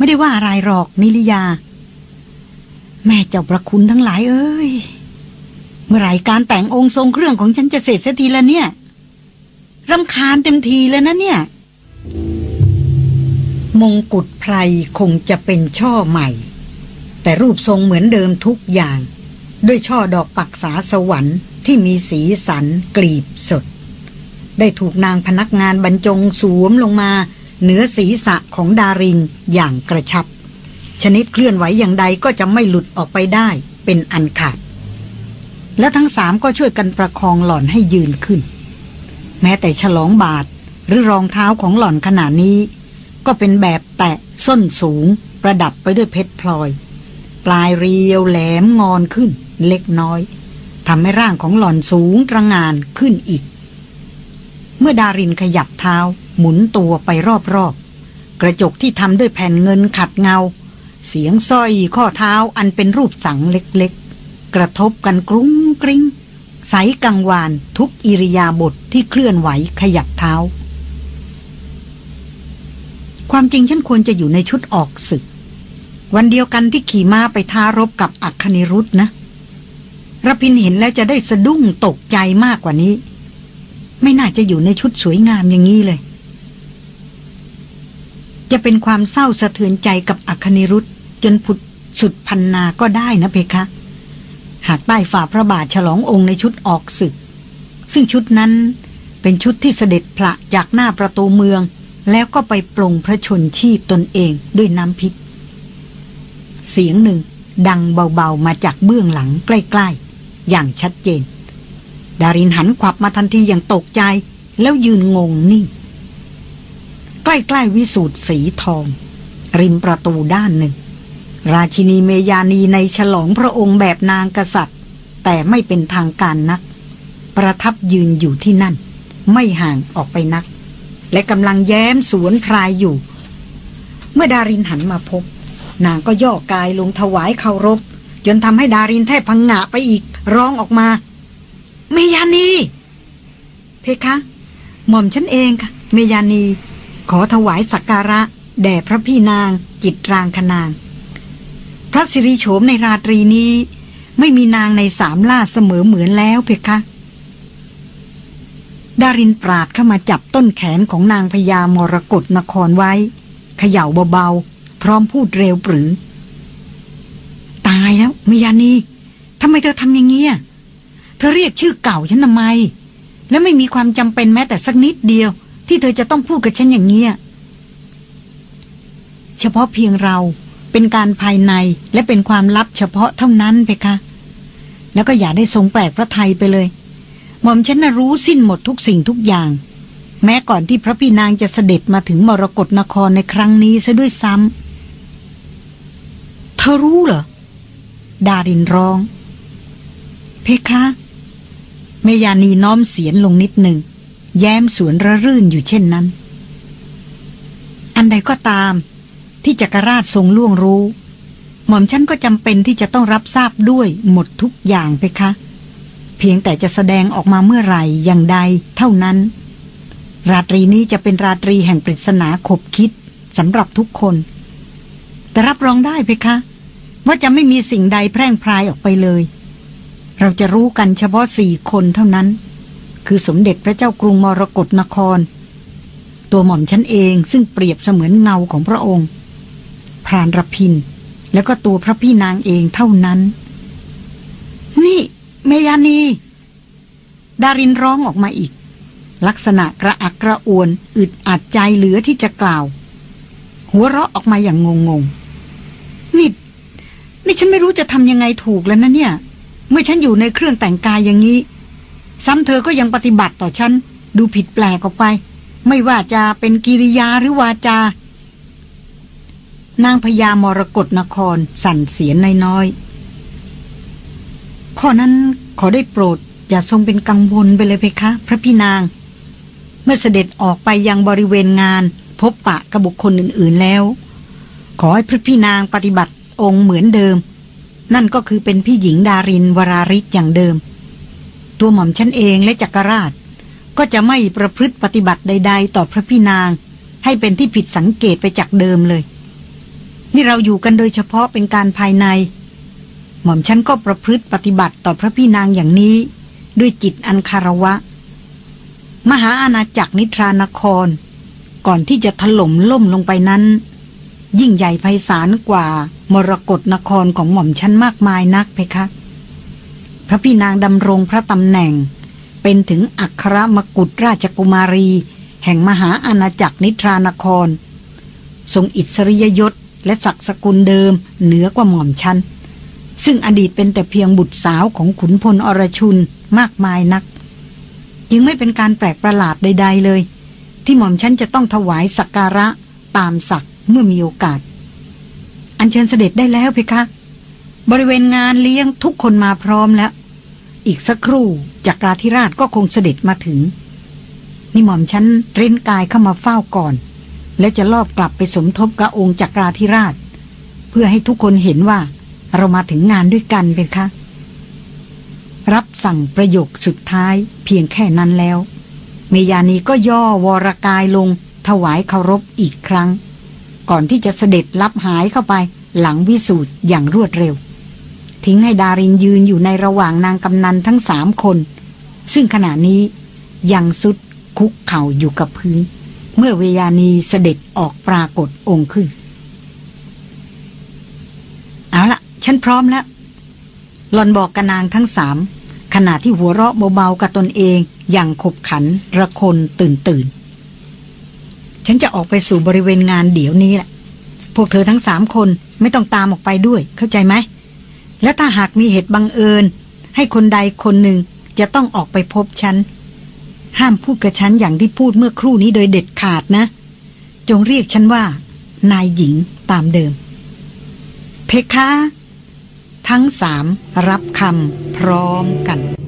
ไม่ได้ว่าอะไรหรอกนิริยา แม่เจ้าประคุณทั้งหลายเอ้ย เมื่อไหร่การแต่งองค์ทรงเครื่องของฉันจะเสร็จสักทีละเนี่ยรำคาญเต็มทีแล้วนะเนี่ย มงกุฎไพรคงจะเป็นช่อใหม่ แต่รูปทรงเหมือนเดิมทุกอย่าง ด้วยช่อดอกปักษาสวรรค์ที่มีสีสันกลีบสด ได้ถูกนางพนักงานบรรจงสวมลงมา เหนือศีรษะของดารินอย่างกระชับ ชนิดเคลื่อนไหวอย่างใดก็จะไม่หลุดออกไปได้เป็นอันขาด และทั้งสามก็ช่วยกันประคองหล่อนให้ยืนขึ้น แม้แต่ฉลองบาทหรือรองเท้าของหล่อนขนาดนี้ ก็เป็นแบบแตะส้นสูง ประดับไปด้วยเพชรพลอย ปลายเรียวแหลมงอนขึ้นเล็กน้อยทำให้ร่างของหล่อนสูงตระงานขึ้นอีก เมื่อดารินขยับเท้า หมุนตัวไปรอบๆ กระจกที่ทำด้วยแผ่นเงินขัดเงา เสียงสร้อยข้อเท้าอันเป็นรูปสังเล็กๆ กระทบกันกรุ้งกริ้งใสกังวานทุกอิริยาบถทที่เคลื่อนไหวขยับเท้า ความจริงฉันควรจะอยู่ในชุดออกศึก วันเดียวกันที่ขี่ม้าไปท้ารบกับอัคคณิรุธนะรพินเห็นแล้วจะได้สะดุ้งตกใจมากกว่านี้ ไม่น่าจะอยู่ในชุดสวยงามอย่างนี้เลย จะเป็นความเศร้าสะเทือนใจกับอัคนิรุธจนผุดสุดพันนาก็ได้นะเพคะ หากใต้ฝ่าพระบาทฉลององค์ในชุดออกศึก ซึ่งชุดนั้นเป็นชุดที่เสด็จพระจากหน้าประตูเมือง แล้วก็ไปปลงพระชนชีพตนเองด้วยน้ำพิษ เสียงหนึ่ง ดังเบาๆมาจากเบื้องหลังใกล้ๆ อย่างชัดเจน ดารินหันขวับมาทันทีอย่างตกใจแล้วยืนงงนิ่ง ใกล้ๆวิสูตรสีทอง ริมประตูด้านหนึ่ง ราชินีเมยานีในฉลองพระองค์แบบนางกษัตริย์ แต่ไม่เป็นทางการนัก ประทับยืนอยู่ที่นั่น ไม่ห่างออกไปนัก และกำลังแย้มสวนพรายอยู่ เมื่อดารินหันมาพบ นางก็ย่อกายลงถวายเคารพ จนทำให้ดารินแทบพังงะไปอีก ร้องออกมา เมยานี เพคะ หม่อมฉันเองค่ะ เมยานี ขอถวายสักการะ แด่พระพี่นางจิตรางคนาง พระสิริโฉมในราตรีนี้ ไม่มีนางในสามล่าเสมอเหมือนแล้วเพคะดารินปราดเข้ามาจับต้นแขนของนางพญามรกตนครไว้ เขย่าเบาๆ พร้อมพูดเร็วปรือ ตายแล้วมยานีทำไมเธอทำอย่างนี้เธอเรียกชื่อเก่าฉันทำไม แล้วไม่มีความจำเป็นแม้แต่สักนิดเดียว ที่เธอจะต้องพูดกับฉันอย่างนี้เฉพาะเพียงเราเป็นการภายในและเป็นความลับเฉพาะเท่านั้นเพคะ แล้วก็อย่าได้ทรงแปลกพระไทยไปเลย หม่อมฉันน่ะรู้สิ้นหมดทุกสิ่งทุกอย่าง แม้ก่อนที่พระพี่นางจะเสด็จมาถึงมรกรนครในครั้งนี้ซะด้วยซ้ำเธอรู้เหรอ ดารินร้อง เพคะเมยานีน้อมเสียนลงนิดหนึ่ง แย้มสวนระรื่นอยู่เช่นนั้น อันใดก็ตาม ที่จักรราชทรงล่วงรู้ หม่อมฉันก็จำเป็นที่จะต้องรับทราบด้วยหมดทุกอย่างเพคะ เพียงแต่จะแสดงออกมาเมื่อไหร่อย่างใดเท่านั้น ราตรีนี้จะเป็นราตรีแห่งปริศนาขบคิดสำหรับทุกคน แต่รับรองได้เพคะ ว่าจะไม่มีสิ่งใดแพร่งพรายออกไปเลย เราจะรู้กันเฉพาะสี่คนเท่านั้น คือสมเด็จพระเจ้ากรุงมรกรนคร ตัวหม่อมฉันเองซึ่งเปรียบเสมือนเงาของพระองค์ พรานรพิน แล้วก็ตัวพระพี่นางเองเท่านั้น นี่ เมยานี ดารินร้องออกมาอีก ลักษณะกระอักกระอ่วนอึดอัดใจเหลือที่จะกล่าว หัวเราะออกมาอย่างงงงนี่นี่ฉันไม่รู้จะทำยังไงถูกแล้วนะเนี่ย เมื่อฉันอยู่ในเครื่องแต่งกายอย่างนี้ ซ้ำเธอก็ยังปฏิบัติต่อฉัน ดูผิดแปลกออกไป ไม่ว่าจะเป็นกิริยาหรือวาจา นางพญามรกรนครสั่นเสียงน้อยๆข้อนั้นขอได้โปรด อย่าทรงเป็นกังวลไปเลยเพคะ พระพี่นาง เมื่อเสด็จออกไปยังบริเวณงาน พบปะกับบุคคลอื่น ๆแล้ว ขอให้พระพี่นางปฏิบัติองค์เหมือนเดิม นั่นก็คือเป็นพี่หญิงดารินวราริศอย่างเดิม ตัวหม่อมฉันเองและจักรราช ก็จะไม่ประพฤติปฏิบัติใด ๆ ต่อพระพี่นาง ให้เป็นที่ผิดสังเกตไปจากเดิมเลย นี่เราอยู่กันโดยเฉพาะเป็นการภายใน หม่อมฉันก็ประพฤติปฏิบัติต่อพระพี่นางอย่างนี้ ด้วยจิตอันคารวะ มหาอาณาจักรนิทรานคร ก่อนที่จะถล่มล่มลงไปนั้น ยิ่งใหญ่ไพศาลกว่ามรกรนครของหม่อมชั้นมากมายนักเพคะ พระพี่นางดำรงพระตำแหน่ง เป็นถึงอัครมกุฎราชกุมารี แห่งมหาอาณาจักรนิทรานคร ทรงอิสริยยศและศักดิ์สกุลเดิมเหนือกว่าหม่อมชั้นซึ่งอดีตเป็นแต่เพียงบุตรสาวของขุนพลอรชุนมากมายนัก จึงไม่เป็นการแปลกประหลาดใด ๆเลย ที่หม่อมชั้นจะต้องถวายสักการะตามศักดิ์เมื่อมีโอกาส อัญเชิญเสด็จได้แล้วเพคะ บริเวณงานเลี้ยงทุกคนมาพร้อมแล้ว อีกสักครู่จักราธิราชก็คงเสด็จมาถึงนี่หม่อมฉันเร้นกายเข้ามาเฝ้าก่อน และจะลอบกลับไปสมทบกับองค์จักราธิราช เพื่อให้ทุกคนเห็นว่าเรามาถึงงานด้วยกันเป็นคะ รับสั่งประโยคสุดท้ายเพียงแค่นั้นแล้ว เมยานีก็ย่อวรกายลง ถวายเคารพอีกครั้ง ก่อนที่จะเสด็จลับหายเข้าไปหลังวิสูตรอย่างรวดเร็ว ทิ้งให้ดารินยืนอยู่ในระหว่างนางกำนันทั้งสามคน ซึ่งขณะนี้ยังสุดคุกเข่าอยู่กับพื้น เมื่อเวยานีเสด็จออกปรากฏองค์ขึ้น เอาละฉันพร้อมแล้วหลอนบอกกับนางทั้งสามขณะที่หัวเราะเบาๆกับตนเองอย่างขบขันระคนตื่นตื่น ฉันจะออกไปสู่บริเวณงานเดี๋ยวนี้แหละ พวกเธอทั้งสามคนไม่ต้องตามออกไปด้วย เข้าใจไหม และถ้าหากมีเหตุบังเอิญ ให้คนใดคนหนึ่งจะต้องออกไปพบฉัน ห้ามพูดกับฉันอย่างที่พูดเมื่อครู่นี้โดยเด็ดขาดนะ จงเรียกฉันว่า นายหญิงตามเดิม เพคะ ทั้งสามรับคำพร้อมกัน